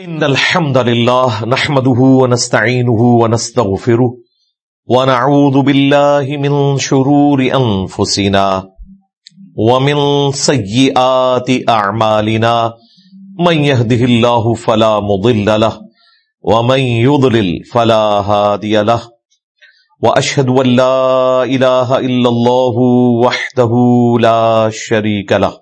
إن الحمد لله نحمده ونستعينه ونستغفره ونعوذ بالله من شرور أنفسنا ومن سيئات أعمالنا من يهده الله فلا مضل له ومن يضلل فلا هادي له وأشهد أن لا إله إلا الله وحده لا شريك له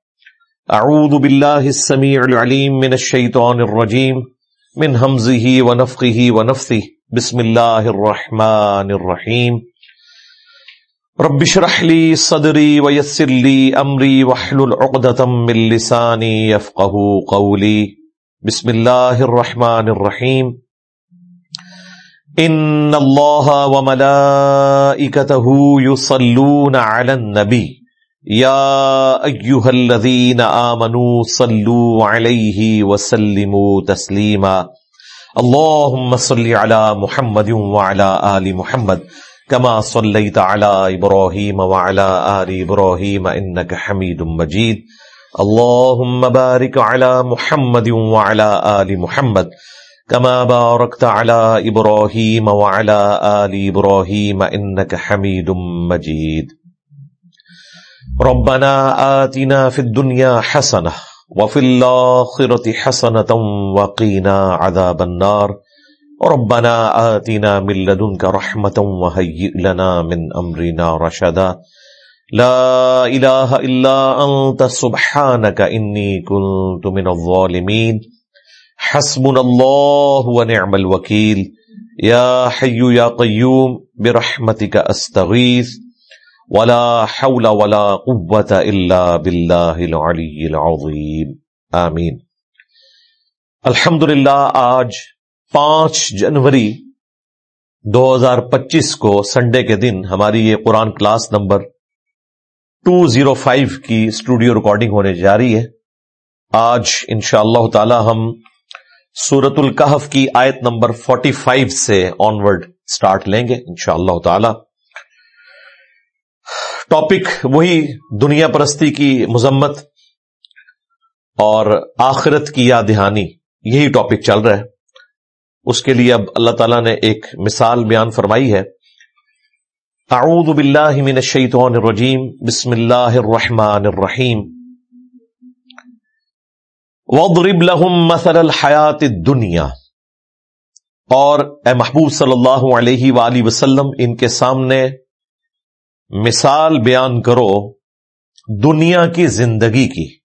اعوذ باللہ السمیع العلیم من الشیطان الرجیم من حمزه ونفقه ونفثه بسم اللہ الرحمن الرحیم رب شرح لی صدری ویسر لی امری وحلل عقدتا من لسانی یفقه قولی بسم اللہ الرحمن الرحیم ان اللہ وملائکته یصلون علی النبی یا ایوہ الذین آمنوا صلو علیہ وسلموا تسلیما اللہم صلی علی محمد وعلا آل محمد کما صلیت علی ابراہیم وعلا آل ابراہیم انکا حمید مجید اللہم بارک علی محمد وعلا آل محمد كما باركت على إبراهيم وعلى آل إبراهيم إنك حميد مجيد ربنا آتنا في الدنيا حسنة وفي الآخرة حسنة وقينا عذاب النار ربنا آتنا من لدنك رحمة وهيئ لنا من أمرنا رشدا لا إله إلا أنت سبحانك إني كنت من الظالمين حسبنا الله ونعم الوكيل يا حي يا قيوم برحمتك أستغيث ولا حول ولا قوت الا باللہ العلی العظیم آمین. الحمد للہ آج پانچ جنوری دو ہزار پچیس کو سنڈے کے دن ہماری یہ قرآن class number two zero five کی اسٹوڈیو ریکارڈنگ ہونے جا رہی ہے. آج ان شاء اللہ تعالی ہم سورت القحف کی آیت نمبر فورٹی فائیو سے آنورڈ اسٹارٹ لیں گے ان شاء اللہ تعالی. ٹاپک وہی دنیا پرستی کی مذمت اور آخرت کی یاد دہانی، یہی ٹاپک چل رہا ہے۔ اس کے لیے اب اللہ تعالیٰ نے ایک مثال بیان فرمائی ہے۔ اعوذ باللہ من الشیطان الرجیم، بسم اللہ الرحمن الرحیم۔ وضرب لهم مثل الحیات الدنیا۔ اور اے محبوب صلی اللہ علیہ وآلہ وسلم، ان کے سامنے مثال بیان کرو دنیا کی زندگی کی۔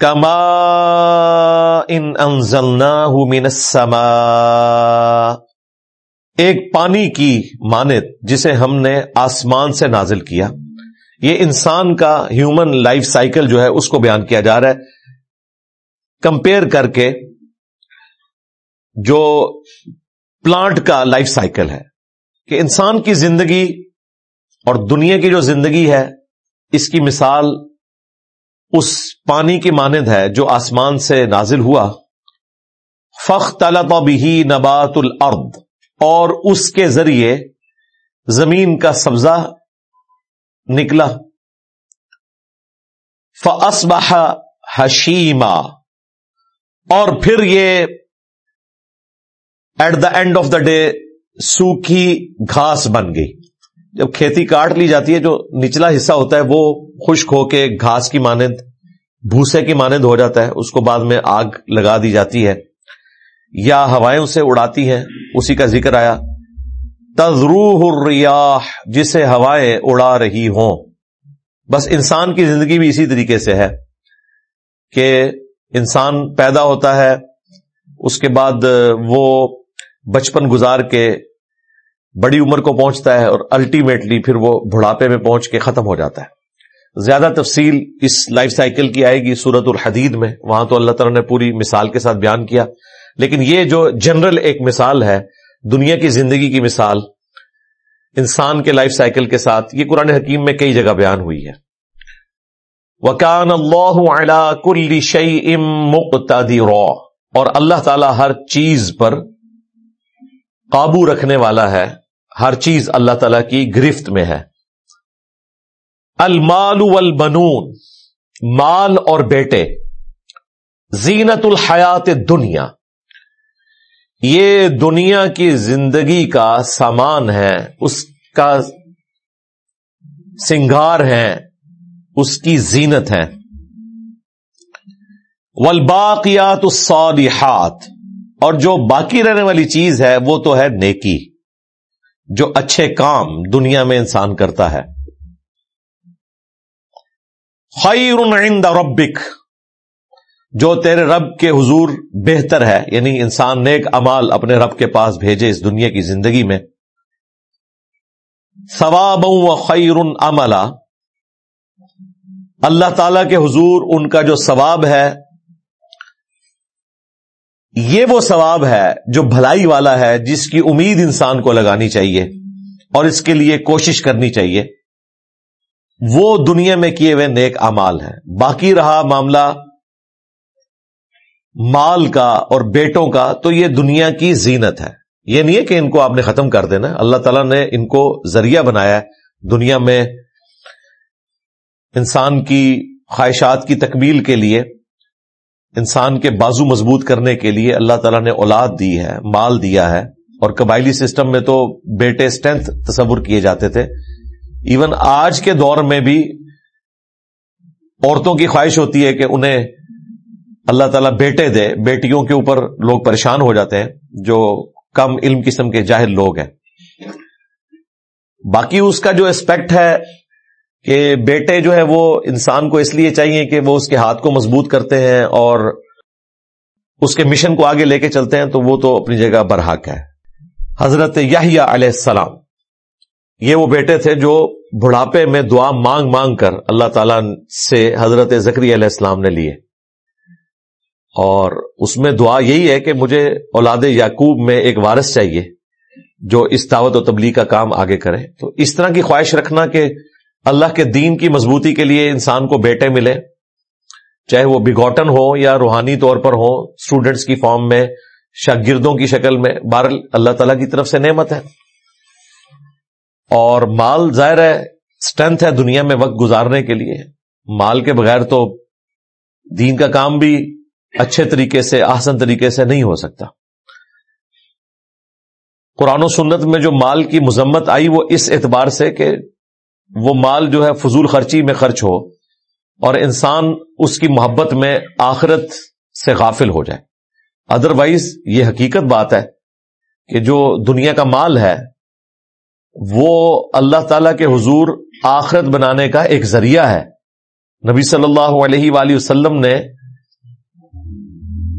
کما ان انزلنا من السماء۔ ایک پانی کی مانت جسے ہم نے آسمان سے نازل کیا۔ یہ انسان کا ہیومن لائف سائیکل جو ہے اس کو بیان کیا جا رہا ہے۔ کمپیئر کر کے جو پلانٹ کا لائف سائیکل ہے۔ کہ انسان کی زندگی اور دنیا کی جو زندگی ہے، اس کی مثال اس پانی کی مانند ہے جو آسمان سے نازل ہوا۔ فخ طلب بھی نبات الارض، اور اس کے ذریعے زمین کا سبزہ نکلا۔ فسبہ حشیما، اور پھر یہ at the end of the day سوکھی گھاس بن گئی۔ جب کھیتی کاٹ لی جاتی ہے، جو نچلا حصہ ہوتا ہے، وہ خشک ہو کے گھاس کی مانند، بھوسے کی مانند ہو جاتا ہے۔ اس کو بعد میں آگ لگا دی جاتی ہے، یا ہوائیں اسے اڑاتی ہیں۔ اسی کا ذکر آیا تضروح الریاح، جسے ہوائیں اڑا رہی ہوں۔ بس انسان کی زندگی بھی اسی طریقے سے ہے کہ انسان پیدا ہوتا ہے، اس کے بعد وہ بچپن گزار کے بڑی عمر کو پہنچتا ہے اور الٹیمیٹلی پھر وہ بڑھاپے میں پہنچ کے ختم ہو جاتا ہے۔ زیادہ تفصیل اس لائف سائیکل کی آئے گی سورت الحدید میں۔ وہاں تو اللہ تعالیٰ نے پوری مثال کے ساتھ بیان کیا۔ لیکن یہ جو جنرل ایک مثال ہے، دنیا کی زندگی کی مثال، انسان کے لائف سائیکل کے ساتھ، یہ قرآن حکیم میں کئی جگہ بیان ہوئی ہے۔ وکان اللہ کل شعی ام اور اللہ تعالی ہر چیز پر قابو رکھنے والا ہے، ہر چیز اللہ تعالی کی گرفت میں ہے۔ المال والبنون، مال اور بیٹے۔ زینت الحیات دنیا۔ یہ دنیا کی زندگی کا سامان ہے، اس کا سنگار ہے، اس کی زینت ہے۔ والباقیات الصالحات۔ اور جو باقی رہنے والی چیز ہے وہ تو ہے نیکی، جو اچھے کام دنیا میں انسان کرتا ہے۔ خیر عند ربک، جو تیرے رب کے حضور بہتر ہے یعنی انسان نیک امال اپنے رب کے پاس بھیجے اس دنیا کی زندگی میں۔ ثواب و خیر عملہ اللہ تعالی کے حضور ان کا جو ثواب ہے یہ وہ ثواب ہے جو بھلائی والا ہے جس کی امید انسان کو لگانی چاہیے اور اس کے لیے کوشش کرنی چاہیے۔ وہ دنیا میں کیے ہوئے نیک امال ہے باقی رہا معاملہ مال کا اور بیٹوں کا، تو یہ دنیا کی زینت ہے۔ یہ نہیں ہے کہ ان کو آپ نے ختم کر دینا۔ اللہ تعالیٰ نے ان کو ذریعہ بنایا دنیا میں انسان کی خواہشات کی تکمیل کے لیے انسان کے بازو مضبوط کرنے کے لیے اللہ تعالیٰ نے اولاد دی ہے، مال دیا ہے۔ اور قبائلی سسٹم میں تو بیٹے اسٹرینتھ تصور کیے جاتے تھے۔ ایون آج کے دور میں بھی عورتوں کی خواہش ہوتی ہے کہ انہیں اللہ تعالیٰ بیٹے دے۔ بیٹیوں کے اوپر لوگ پریشان ہو جاتے ہیں، جو کم علم قسم کے جاہل لوگ ہیں۔ باقی اس کا جو اسپیکٹ ہے کہ بیٹے جو ہے وہ انسان کو اس لیے چاہیے کہ وہ اس کے ہاتھ کو مضبوط کرتے ہیں اور اس کے مشن کو آگے لے کے چلتے ہیں، تو وہ تو اپنی جگہ برحق ہے۔ حضرت یحییٰ علیہ السلام، یہ وہ بیٹے تھے جو بڑھاپے میں دعا مانگ مانگ کر اللہ تعالی سے حضرت ذکری علیہ السلام نے لیے۔ اور اس میں دعا یہی ہے کہ مجھے اولاد یعقوب میں ایک وارث چاہیے جو اس دعوت و تبلیغ کا کام آگے کرے۔ تو اس طرح کی خواہش رکھنا کہ اللہ کے دین کی مضبوطی کے لیے انسان کو بیٹے ملے، چاہے وہ بگوٹن ہو یا روحانی طور پر ہو اسٹوڈینٹس کی فارم میں، شاگردوں کی شکل میں بار اللہ تعالی کی طرف سے نعمت ہے۔ اور مال ظاہر ہے اسٹرینتھ ہے دنیا میں وقت گزارنے کے لیے۔ مال کے بغیر تو دین کا کام بھی اچھے طریقے سے آسن طریقے سے نہیں ہو سکتا۔ قرآن و سنت میں جو مال کی مذمت آئی، وہ اس اعتبار سے کہ وہ مال جو ہے فضول خرچی میں خرچ ہو اور انسان اس کی محبت میں آخرت سے غافل ہو جائے۔ ادروائز یہ حقیقت بات ہے کہ جو دنیا کا مال ہے، وہ اللہ تعالی کے حضور آخرت بنانے کا ایک ذریعہ ہے۔ نبی صلی اللہ علیہ وآلہ وسلم نے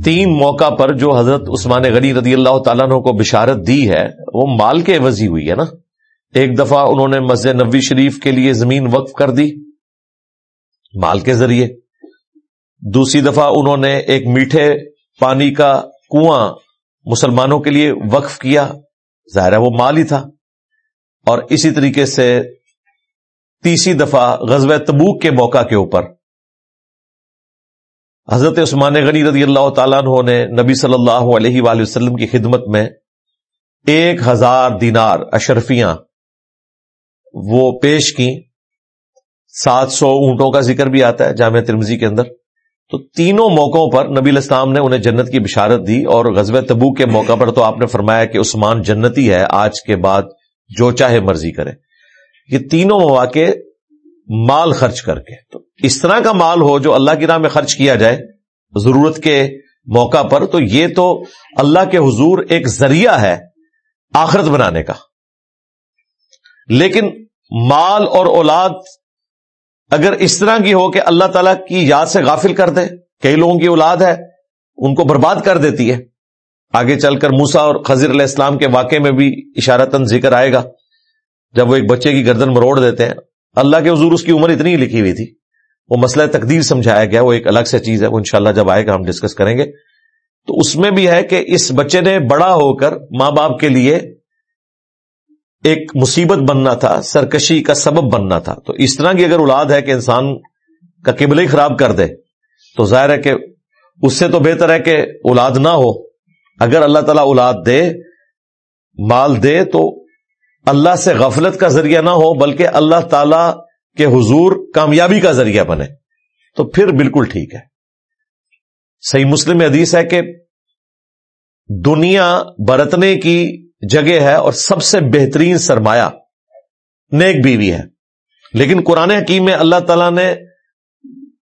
تین موقع پر جو حضرت عثمان غنی رضی اللہ تعالیٰ کو بشارت دی ہے، وہ مال کے عوضی ہوئی ہے نا۔ ایک دفعہ انہوں نے مسجد نبی شریف کے لیے زمین وقف کر دی، مال کے ذریعے۔ دوسری دفعہ انہوں نے ایک میٹھے پانی کا کنواں مسلمانوں کے لیے وقف کیا، ظاہر ہے وہ مال ہی تھا۔ اور اسی طریقے سے تیسری دفعہ غزب تبوک کے موقع کے اوپر۔ حضرت عثمان غنی رضی اللہ تعالیٰ عنہ نے نبی صلی اللہ علیہ وآلہ وسلم کی خدمت میں ایک ہزار دینار اشرفیاں وہ پیش کی۔ سات سو اونٹوں کا ذکر بھی آتا ہے جامعہ ترمزی کے اندر۔ تو تینوں موقعوں پر نبی الاسلام نے انہیں جنت کی بشارت دی اور غزب تبو کے موقع پر تو آپ نے فرمایا کہ عثمان جنتی ہے، آج کے بعد جو چاہے مرضی کرے۔ یہ تینوں مواقع مال خرچ کر کے۔ تو اس طرح کا مال ہو جو اللہ کی راہ میں خرچ کیا جائے ضرورت کے موقع پر، تو یہ تو اللہ کے حضور ایک ذریعہ ہے آخرت بنانے کا۔ لیکن مال اور اولاد اگر اس طرح کی ہو کہ اللہ تعالی کی یاد سے غافل کر دے، کئی لوگوں کی اولاد ہے، ان کو برباد کر دیتی ہے۔ آگے چل کر موسا اور خزیر علیہ السلام کے واقعے میں بھی اشارتن ذکر آئے گا۔ جب وہ ایک بچے کی گردن مروڑ دیتے ہیں، اللہ کے حضور اس کی عمر اتنی ہی لکھی ہوئی تھی۔ وہ مسئلہ تقدیر سمجھایا گیا، وہ ایک الگ سے چیز ہے، وہ انشاءاللہ جب آئے گا ہم ڈسکس کریں گے۔ تو اس میں بھی ہے کہ اس بچے نے بڑا ہو کر ماں باپ کے لیے ایک مصیبت بننا تھا، سرکشی کا سبب بننا تھا۔ تو اس طرح کی اگر اولاد ہے کہ انسان کا قبل ہی خراب کر دے، تو ظاہر ہے کہ اس سے تو بہتر ہے کہ اولاد نہ ہو۔ اگر اللہ تعالیٰ اولاد دے، مال دے، تو اللہ سے غفلت کا ذریعہ نہ ہو، بلکہ اللہ تعالی کے حضور کامیابی کا ذریعہ بنے۔ تو پھر بالکل ٹھیک ہے۔ صحیح مسلم حدیث ہے کہ دنیا برتنے کی جگہ ہے اور سب سے بہترین سرمایہ نیک بیوی ہے۔ لیکن قرآن حکیم میں اللہ تعالیٰ نے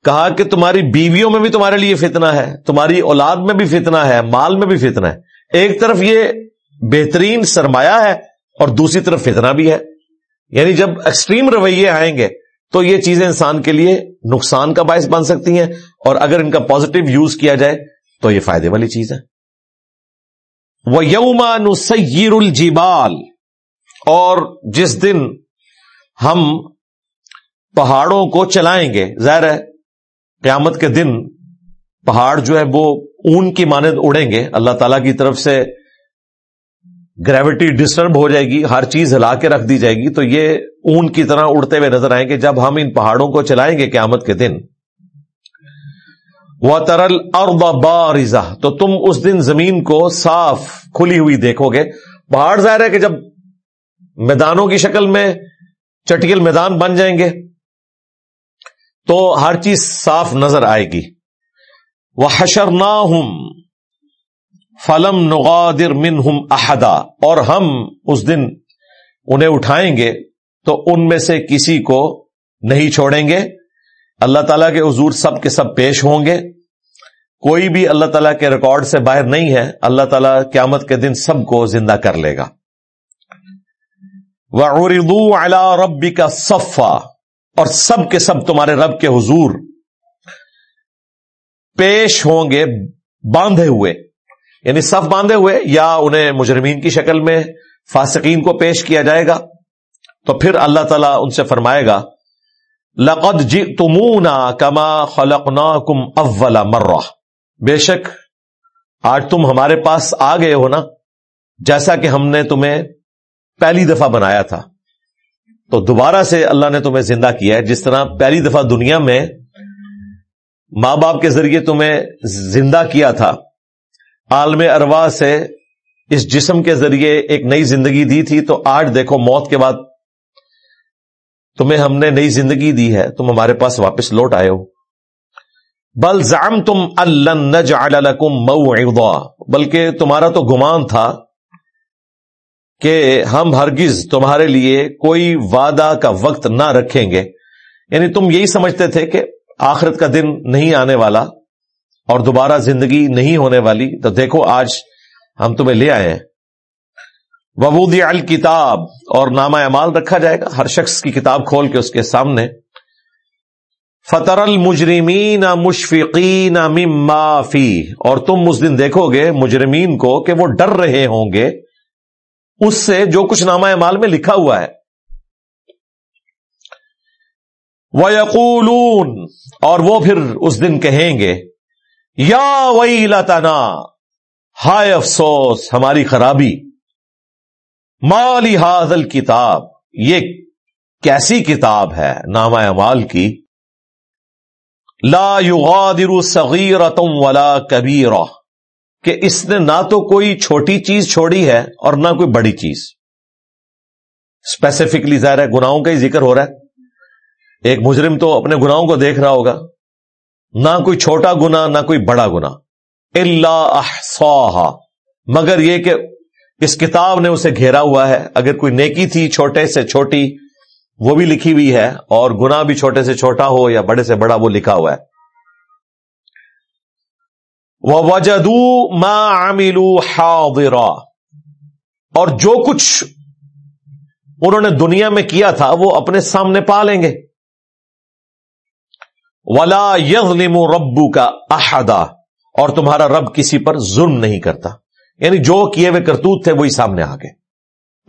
کہا کہ تمہاری بیویوں میں بھی تمہارے لیے فتنہ ہے، تمہاری اولاد میں بھی فتنہ ہے، مال میں بھی فتنہ ہے۔ ایک طرف یہ بہترین سرمایہ ہے اور دوسری طرف فتنہ بھی ہے۔ یعنی جب ایکسٹریم رویے آئیں گے تو یہ چیزیں انسان کے لیے نقصان کا باعث بن سکتی ہیں اور اگر ان کا پازیٹو یوز کیا جائے تو یہ فائدے والی چیز ہے۔ وہ یومان سیر الجیبال اور جس دن ہم پہاڑوں کو چلائیں گے، ظاہر ہے، قیامت کے دن پہاڑ جو ہے وہ اون کی مانند اڑیں گے۔ اللہ تعالی کی طرف سے گریوٹی ڈسٹرب ہو جائے گی، ہر چیز ہلا کے رکھ دی جائے گی۔ تو یہ اون کی طرح اڑتے ہوئے نظر آئیں گے، جب ہم ان پہاڑوں کو چلائیں گے قیامت کے دن۔ ترل اور بارزا تو تم اس دن زمین کو صاف کھلی ہوئی دیکھو گے۔ پہاڑ ظاہر ہے کہ جب میدانوں کی شکل میں چٹکل میدان بن جائیں گے، تو ہر چیز صاف نظر آئے گی۔ وہ حشر نہ فلم نغادر من ہم احدا اور ہم اس دن انہیں اٹھائیں گے، تو ان میں سے کسی کو نہیں چھوڑیں گے۔ اللہ تعالیٰ کے حضور سب کے سب پیش ہوں گے۔ کوئی بھی اللہ تعالیٰ کے ریکارڈ سے باہر نہیں ہے، اللہ تعالیٰ قیامت کے دن سب کو زندہ کر لے گا۔ وہ اردو اعلی ربی کا صفا۔ اور سب کے سب تمہارے رب کے حضور پیش ہوں گے، باندھے ہوئے۔ یعنی صف باندھے ہوئے، یا انہیں مجرمین کی شکل میں فاسقین کو پیش کیا جائے گا۔ تو پھر اللہ تعالیٰ ان سے فرمائے گا، لقد جی تمونا کما خلق کم مرہ بے شک، آج تم ہمارے پاس آ گئے ہو نا؟ جیسا کہ ہم نے تمہیں پہلی دفعہ بنایا تھا۔ تو دوبارہ سے اللہ نے تمہیں زندہ کیا ہے۔ جس طرح پہلی دفعہ دنیا میں ماں باپ کے ذریعے تمہیں زندہ کیا تھا، عالم اروا سے اس جسم کے ذریعے ایک نئی زندگی دی تھی، تو آج دیکھو موت کے بعد تمہیں ہم نے نئی زندگی دی ہے۔ تم ہمارے پاس واپس لوٹ آئے ہو۔ بل زام تم اللہ مئو بلکہ تمہارا تو گمان تھا کہ ہم ہرگز تمہارے لیے کوئی وعدہ کا وقت نہ رکھیں گے۔ یعنی تم یہی سمجھتے تھے کہ آخرت کا دن نہیں آنے والا اور دوبارہ زندگی نہیں ہونے والی۔ تو دیکھو آج ہم تمہیں لے آئے ہیں۔ وبودی الکتاب اور نامہ اعمال رکھا جائے گا۔ ہر شخص کی کتاب کھول کے اس کے سامنے فطر المجرمین مشفقین مما فی اور تم اس دن دیکھو گے مجرمین کو کہ وہ ڈر رہے ہوں گے۔ اس سے جو کچھ نامہ مال میں لکھا ہوا ہے۔ وہ اور وہ پھر اس دن کہیں گے، یا وئی لتنا ہائے افسوس، ہماری خرابی۔ مالی حاضل کتاب یہ کیسی کتاب ہے نامہ مال کی؟ لا یغادر صغیرتم ولا کبیرہ، کہ اس نے نہ تو کوئی چھوٹی چیز چھوڑی ہے اور نہ کوئی بڑی چیز۔ اسپیسیفکلی ظاہر ہے گناہوں کا ہی ذکر ہو رہا ہے۔ ایک مجرم تو اپنے گناہوں کو دیکھ رہا ہوگا۔ نہ کوئی چھوٹا گنا نہ کوئی بڑا گنا اللہ احسا مگر یہ کہ اس کتاب نے اسے گھیرا ہوا ہے۔ اگر کوئی نیکی تھی، چھوٹے سے چھوٹی وہ بھی لکھی ہوئی ہے اور گنا بھی چھوٹے سے چھوٹا ہو یا بڑے سے بڑا وہ لکھا ہوا ہے۔ وہ وجدو ماملو حاضرا۔ اور جو کچھ انہوں نے دنیا میں کیا تھا وہ اپنے سامنے پا لیں گے۔ ولا یظلم ربو کا احدا اور تمہارا رب کسی پر ظلم نہیں کرتا۔ یعنی جو کیے ہوئے کرتوت تھے وہی سامنے آ گئے۔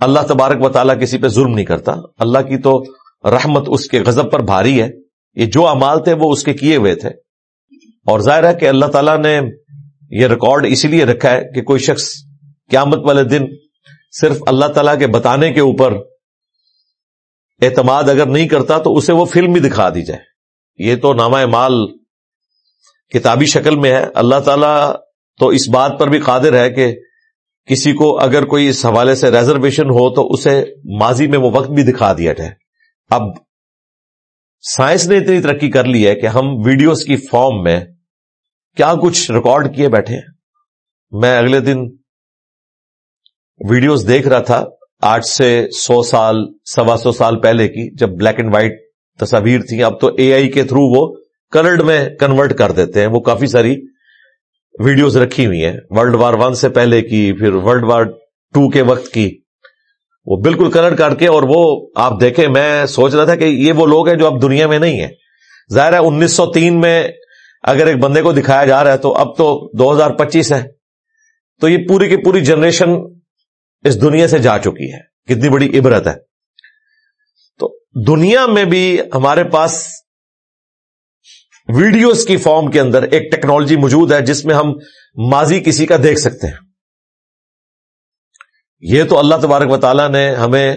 اللہ تبارک و تعالیٰ کسی پہ ظلم نہیں کرتا۔ اللہ کی تو رحمت اس کے غضب پر بھاری ہے۔ یہ جو امال تھے وہ اس کے کیے ہوئے تھے۔ اور ظاہر ہے کہ اللہ تعالیٰ نے یہ ریکارڈ اسی لیے رکھا ہے کہ کوئی شخص قیامت والے دن صرف اللہ تعالی کے بتانے کے اوپر اعتماد اگر نہیں کرتا تو اسے وہ فلم بھی دکھا دی جائے۔ یہ تو نامہ مال کتابی شکل میں ہے۔ اللہ تعالی تو اس بات پر بھی قادر ہے کہ کسی کو اگر کوئی اس حوالے سے ریزرویشن ہو تو اسے ماضی میں وہ وقت بھی دکھا دیا جائے۔ اب سائنس نے اتنی ترقی کر لی ہے کہ ہم ویڈیوز کی فارم میں کیا کچھ ریکارڈ کیے بیٹھے۔ ہیں میں اگلے دن ویڈیوز دیکھ رہا تھا، آٹھ سے سو سال، سوا سو سال پہلے کی، جب بلیک اینڈ وائٹ تصاویر تھیں۔ اب تو اے آئی کے تھرو وہ کلرڈ میں کنورٹ کر دیتے ہیں۔ وہ کافی ساری ویڈیوز رکھی ہوئی ہیں۔ ورلڈ وار ون سے پہلے کی، پھر ورلڈ وار ٹو کے وقت کی۔ وہ بالکل کلر کر کے، اور وہ آپ دیکھیں، میں سوچ رہا تھا کہ یہ وہ لوگ ہیں جو اب دنیا میں نہیں ہیں۔ ظاہر ہے انیس سو تین میں اگر ایک بندے کو دکھایا جا رہا ہے تو اب تو دو ہزار پچیس ہے۔ تو یہ پوری کی پوری جنریشن اس دنیا سے جا چکی ہے۔ کتنی بڑی عبرت ہے۔ تو دنیا میں بھی ہمارے پاس ویڈیوز کی فارم کے اندر ایک ٹیکنالوجی موجود ہے جس میں ہم ماضی کسی کا دیکھ سکتے ہیں۔ یہ تو اللہ تبارک و تعالیٰ نے ہمیں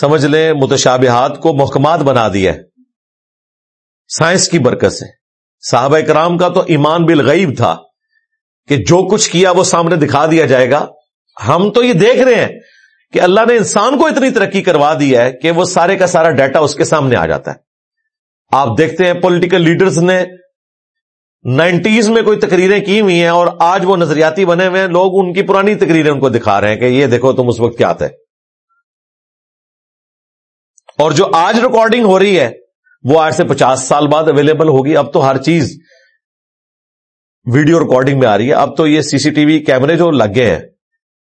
سمجھ لیں متشابہات کو محکمات بنا دیا ہے۔ سائنس کی برکت سے۔ صحابہ کرام کا تو ایمان بالغیب تھا کہ جو کچھ کیا وہ سامنے دکھا دیا جائے گا۔ ہم تو یہ دیکھ رہے ہیں کہ اللہ نے انسان کو اتنی ترقی کروا دی ہے کہ وہ سارے کا سارا ڈیٹا اس کے سامنے آ جاتا ہے۔ آپ دیکھتے ہیں پولیٹیکل لیڈرز نے نائنٹیز میں کوئی تقریریں کی ہوئی ہیں اور آج وہ نظریاتی بنے ہوئے ہیں۔ لوگ ان کی پرانی تقریریں ان کو دکھا رہے ہیں کہ یہ دیکھو تم اس وقت کیا تھے۔ اور جو آج ریکارڈنگ ہو رہی ہے، وہ آج سے پچاس سال بعد اویلیبل ہوگی۔ اب تو ہر چیز ویڈیو ریکارڈنگ میں آ رہی ہے۔ اب تو یہ سی سی ٹی وی کیمرے جو لگ گئے ہیں،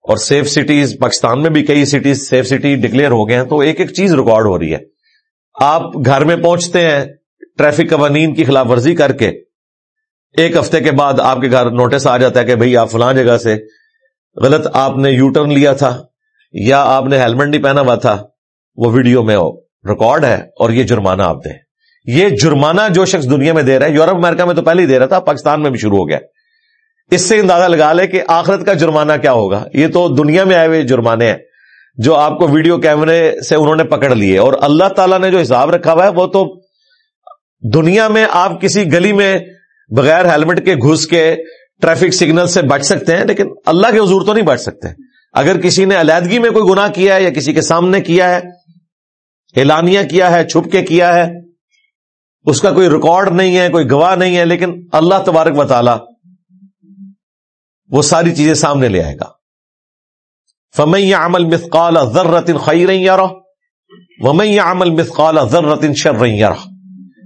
اور سیف سٹیز پاکستان میں بھی کئی سٹیز سیف سٹی ڈکلیئر ہو گئے ہیں، تو ایک ایک چیز ریکارڈ ہو رہی ہے۔ آپ گھر میں پہنچتے ہیں ٹریفک قوانین کی خلاف ورزی کر کے، ایک ہفتے کے بعد آپ کے گھر نوٹس آ جاتا ہے کہ بھئی آپ فلاں جگہ سے، غلط آپ نے یو ٹرن لیا تھا یا آپ نے ہیلمٹ نہیں پہنا ہوا تھا، وہ ویڈیو میں ریکارڈ ہے اور یہ جرمانہ آپ دیں۔ یہ جرمانہ جو شخص دنیا میں دے رہا ہے، یورپ، امریکہ میں تو پہلے ہی دے رہا تھا، پاکستان میں بھی شروع ہو گیا۔ اس سے اندازہ لگا لے کہ آخرت کا جرمانہ کیا ہوگا؟ یہ تو دنیا میں آئے ہوئے جرمانے ہیں۔ جو آپ کو ویڈیو کیمرے سے انہوں نے پکڑ لیے اور اللہ تعالیٰ نے جو حساب رکھا ہوا ہے وہ تو دنیا میں آپ کسی گلی میں بغیر ہیلمٹ کے گھس کے ٹریفک سگنل سے بچ سکتے ہیں، لیکن اللہ کے حضور تو نہیں بچ سکتے۔ اگر کسی نے علیحدگی میں کوئی گنا کیا ہے یا کسی کے سامنے کیا ہے، اعلانیہ کیا ہے، چھپ کے کیا ہے، اس کا کوئی ریکارڈ نہیں ہے، کوئی گواہ نہیں ہے، لیکن اللہ تبارک و تعالی وہ ساری چیزیں سامنے لے آئے گا۔ فمئی عمل مسقال ذرت خیر ومئی عمل مسقال ذرت شر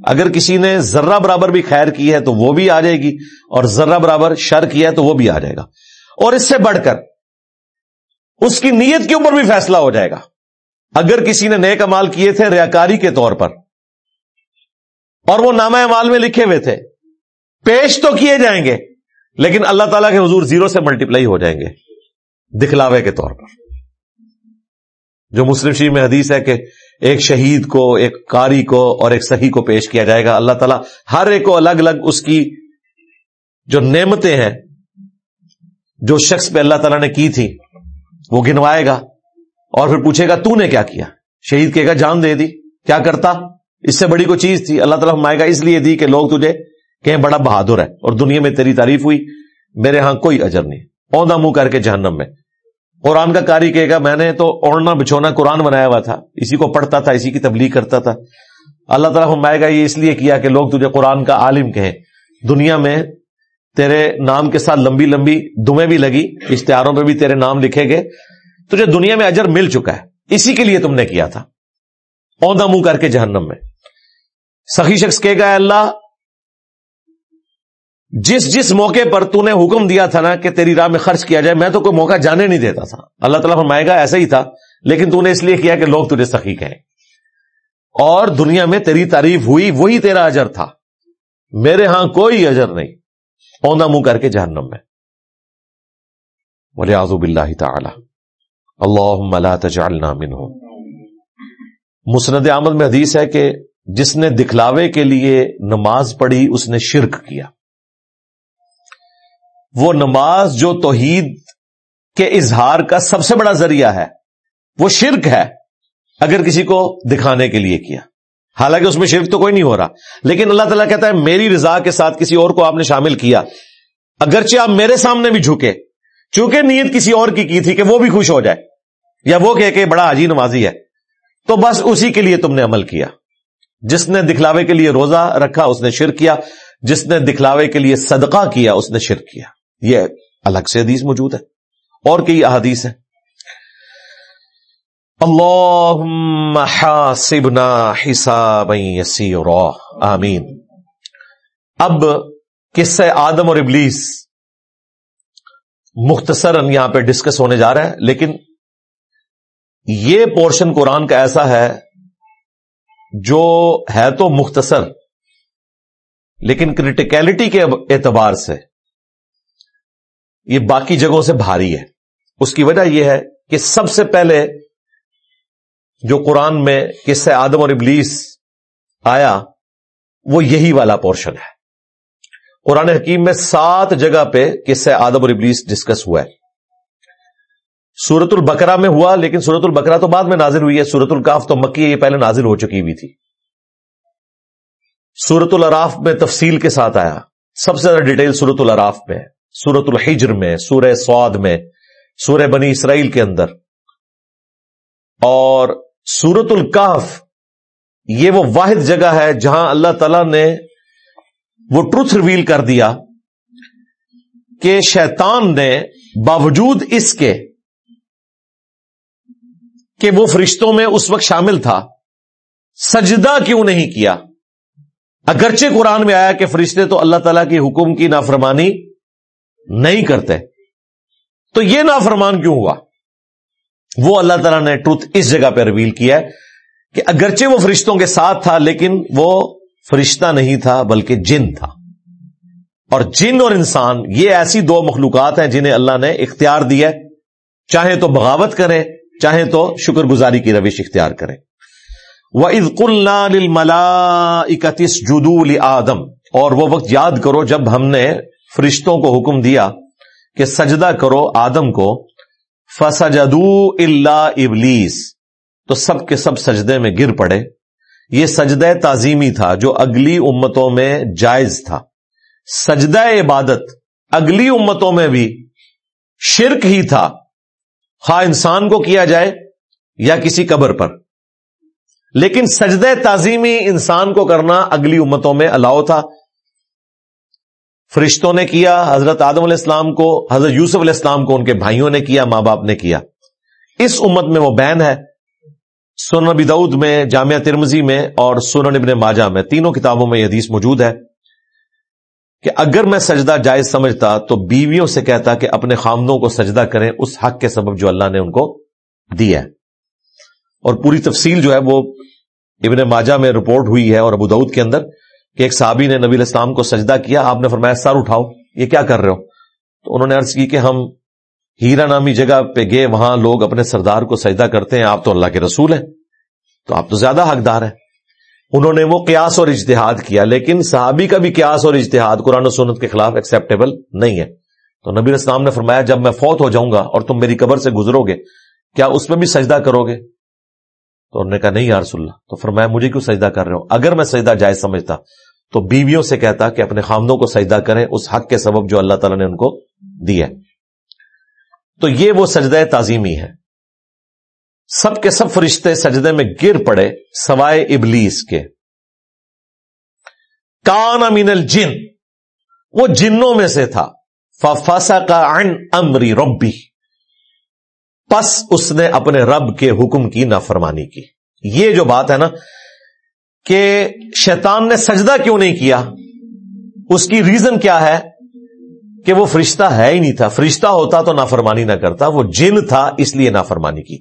اگر کسی نے ذرہ برابر بھی خیر کی ہے تو وہ بھی آ جائے گی، اور ذرہ برابر شر کیا ہے تو وہ بھی آ جائے گا۔ اور اس سے بڑھ کر اس کی نیت کے اوپر بھی فیصلہ ہو جائے گا۔ اگر کسی نے نیک امال کیے تھے ریاکاری کے طور پر، اور وہ نامہ امال میں لکھے ہوئے تھے، پیش تو کیے جائیں گے، لیکن اللہ تعالیٰ کے حضور زیرو سے ملٹیپلائی ہو جائیں گے۔ دکھلاوے کے طور پر۔ جو مسلم شریف میں حدیث ہے کہ ایک شہید کو، ایک کاری کو اور ایک صحیح کو پیش کیا جائے گا۔ اللہ تعالیٰ ہر ایک کو الگ الگ اس کی جو نعمتیں ہیں، جو شخص پہ اللہ تعالیٰ نے کی تھی وہ گنوائے گا اور پھر پوچھے گا، تو نے کیا کیا؟ شہید کہے گا، جان دے دی۔ کیا کرتا؟ اس سے بڑی کوئی چیز تھی۔ اللہ تعالیٰ مائے گا، اس لیے دی کہ لوگ تجھے کہیں بڑا بہادر ہے اور دنیا میں تیری تعریف ہوئی، میرے ہاں کوئی اجر نہیں۔ اوندہ منہ کر کے جہنم میں۔ قرآن کا کاری کہے گا، میں نے تو اوڑھنا بچھونا قرآن بنایا ہوا تھا، اسی کو پڑھتا تھا، اسی کی تبلیغ کرتا تھا۔ اللہ تعالیٰ ہمائے گا، یہ اس لیے کیا کہ لوگ تجھے قرآن کا عالم کہیں۔ دنیا میں تیرے نام کے ساتھ لمبی لمبی دمیں بھی لگی، اشتہاروں پہ بھی تیرے نام لکھے گئے۔ تجھے دنیا میں اجر مل چکا ہے۔ اسی کے لیے تم نے کیا تھا۔ اوندہ منہ کر کے جہنم میں۔ سخی شخص کہے گا اللہ جس جس موقع پر تو نے حکم دیا تھا نا کہ تیری راہ میں خرچ کیا جائے، میں تو کوئی موقع جانے نہیں دیتا تھا۔ اللہ تعالیٰ فرمائے گا، ایسا ہی تھا، لیکن تو نے اس لیے کیا کہ لوگ تجھے سخی کہیں۔ اور دنیا میں تیری تعریف ہوئی، وہی تیرا اجر تھا۔ میرے ہاں کوئی اجر نہیں۔ اونا منہ کر کے جہنم میں۔ بولے آزب اللہ تعالی اللہ تجعلنا منہم۔ مسند احمد میں حدیث ہے کہ جس نے دکھلاوے کے لیے نماز پڑھی، اس نے شرک کیا۔ وہ نماز جو توحید کے اظہار کا سب سے بڑا ذریعہ ہے، وہ شرک ہے، اگر کسی کو دکھانے کے لیے کیا۔ حالانکہ اس میں شرک تو کوئی نہیں ہو رہا۔ لیکن اللہ تعالیٰ کہتا ہے، میری رضا کے ساتھ کسی اور کو آپ نے شامل کیا۔ اگرچہ آپ میرے سامنے بھی جھکے، چونکہ نیت کسی اور کی کی تھی کہ وہ بھی خوش ہو جائے، یا وہ کہ کہ بڑا عجی نمازی ہے۔ تو بس اسی کے لیے تم نے عمل کیا۔ جس نے دکھلاوے کے لیے روزہ رکھا، اس نے شرک کیا۔ جس نے دکھلاوے کے لیے صدقہ کیا، اس نے شرک کیا۔ یہ الگ سے حدیث موجود ہے اور کئی احادیث ہیں۔ اللہ حاسبنا حساب یسیرا۔ آمین۔ اب کس سے آدم اور ابلیس مختصر یہاں پہ ڈسکس ہونے جا رہا ہے، لیکن یہ پورشن قرآن کا ایسا ہے جو ہے تو مختصر، لیکن کریٹیکلٹی کے اعتبار سے یہ باقی جگہوں سے بھاری ہے۔ اس کی وجہ یہ ہے کہ سب سے پہلے جو قرآن میں کس سے آدم اور ابلیس آیا، وہ یہی والا پورشن ہے۔ قرآن حکیم میں سات جگہ پہ کس سے آدم اور ابلیس ڈسکس ہوا ہے۔ سورت البکرا میں ہوا، لیکن سورت البکرا تو بعد میں نازل ہوئی ہے۔ سورت القاف تو مکی یہ پہلے نازل ہو چکی ہوئی تھی۔ سورت العراف میں تفصیل کے ساتھ آیا۔ سب سے زیادہ ڈیٹیل سورت العراف میں ہے۔ سورت الحجر میں، سورہ سعود میں، سورہ بنی اسرائیل کے اندر۔ اور سورت القاف یہ وہ واحد جگہ ہے جہاں اللہ تعالی نے وہ ٹروتھ ریویل کر دیا کہ شیطان نے باوجود اس کے کہ وہ فرشتوں میں اس وقت شامل تھا، سجدہ کیوں نہیں کیا؟ اگرچہ قرآن میں آیا کہ فرشتے تو اللہ تعالی کی حکم کی نافرمانی نہیں کرتے۔ تو یہ نافرمان کیوں ہوا؟ وہ اللہ تعالیٰ نے ٹروتھ اس جگہ پہ ریویل کیا ہے کہ اگرچہ وہ فرشتوں کے ساتھ تھا، لیکن وہ فرشتہ نہیں تھا، بلکہ جن تھا۔ اور جن اور انسان، یہ ایسی دو مخلوقات ہیں جنہیں اللہ نے اختیار دیا چاہے تو بغاوت کرے چاہے تو شکر گزاری کی روش اختیار کرے وہ عزق اللہ ملا اکتیس جدول آدم اور وہ وقت یاد کرو جب ہم نے فرشتوں کو حکم دیا کہ سجدہ کرو آدم کو فسجدو اللہ ابلیس تو سب کے سب سجدے میں گر پڑے۔ یہ سجدہ تعظیمی تھا جو اگلی امتوں میں جائز تھا۔ سجدہ عبادت اگلی امتوں میں بھی شرک ہی تھا۔ خواہ انسان کو کیا جائے یا کسی قبر پر۔ لیکن سجدہ تعظیمی انسان کو کرنا اگلی امتوں میں الاؤ تھا۔ فرشتوں نے کیا، حضرت آدم علیہ السلام کو، حضرت یوسف علیہ السلام کو، ان کے بھائیوں نے کیا، ماں باپ نے کیا۔ اس امت میں وہ بین ہے۔ سورن نبی دعود میں، جامعہ ترمزی میں اور سورن ابن ماجہ میں، تینوں کتابوں میں یہ حدیث موجود ہے کہ اگر میں سجدہ جائز سمجھتا تو بیویوں سے کہتا کہ اپنے خامدوں کو سجدہ کریں، اس حق کے سبب جو اللہ نے ان کو دیا ہے۔ اور پوری تفصیل جو ہے وہ ابن ماجہ میں رپورٹ ہوئی ہے اور ابو دعود کے اندر۔ کہ ایک صحابی نے نبی الاسلام کو سجدہ کیا، آپ نے فرمایا سر اٹھاؤ، یہ کیا کر رہے ہو؟ تو انہوں نے عرض کی کہ ہم ہیرا نامی جگہ پہ گئے، وہاں لوگ اپنے سردار کو سجدہ کرتے ہیں، آپ تو اللہ کے رسول ہیں۔ تو آپ تو زیادہ حقدار ہیں۔ انہوں نے وہ قیاس اور اجتہاد کیا، لیکن صحابی کا بھی قیاس اور اجتہاد قرآن و سنت کے خلاف ایکسپٹیبل نہیں ہے۔ تو نبی اسلام نے فرمایا، جب میں فوت ہو جاؤں گا اور تم میری قبر سے گزرو گے، کیا اس میں بھی سجدہ کرو گے؟ تو انہوں نے کہا، نہیں یار اللہ. تو فرمایا مجھے کیوں سجدہ کر رہے ہو؟ اگر میں سجدہ جائز سمجھتا تو بیویوں سے کہتا کہ اپنے خامدوں کو سجدہ کریں اس حق کے سبب جو اللہ تعالیٰ نے ان کو دیا تو یہ وہ سجدہ تعظیمی ہے۔ سب کے سب فرشتے سجدے میں گر پڑے سوائے ابلیس کے۔ کان امین الجن، وہ جنوں میں سے تھا۔ فاسا کا امری ربی پس اس نے اپنے رب کے حکم کی نافرمانی کی۔ یہ جو بات ہے نا کہ شیطان نے سجدہ کیوں نہیں کیا؟ اس کی ریزن کیا ہے؟ کہ وہ فرشتہ ہے ہی نہیں تھا۔ فرشتہ ہوتا تو نافرمانی نہ کرتا، وہ جن تھا اس لیے نافرمانی کی۔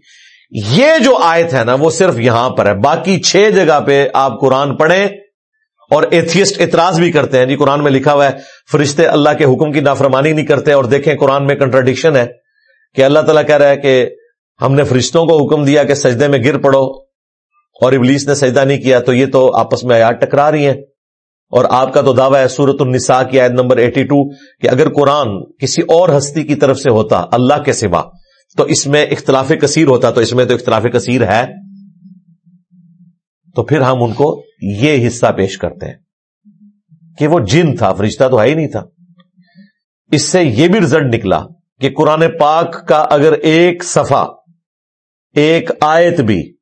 یہ جو آیت ہے نا، وہ صرف یہاں پر ہے۔ باقی چھ جگہ پہ آپ قرآن پڑھیں اور ایتھیسٹ اعتراض بھی کرتے ہیں۔ جی قرآن میں لکھا ہوا ہے، فرشتے اللہ کے حکم کی نافرمانی نہیں کرتے اور دیکھیں قرآن میں کنٹراڈکشن ہے۔ کہ اللہ تعالیٰ کہہ رہا ہے کہ ہم نے فرشتوں کو حکم دیا کہ سجدے میں گر پڑو اور ابلیس نے سجدہ نہیں کیا تو یہ تو آپس میں آیات ٹکرا رہی ہیں۔ اور آپ کا تو دعویٰ ہے سورت النساء کی عید نمبر ایٹی ٹو کہ اگر قرآن کسی اور ہستی کی طرف سے ہوتا اللہ کے سوا تو اس میں اختلاف کثیر ہوتا تو اس میں تو اختلاف کثیر ہے۔ تو پھر ہم ان کو یہ حصہ پیش کرتے ہیں کہ وہ جن تھا، فرشتہ تو ہے ہی نہیں تھا۔ اس سے یہ بھی رزلٹ نکلا کہ قرآن پاک کا اگر ایک صفحہ، ایک آیت بھی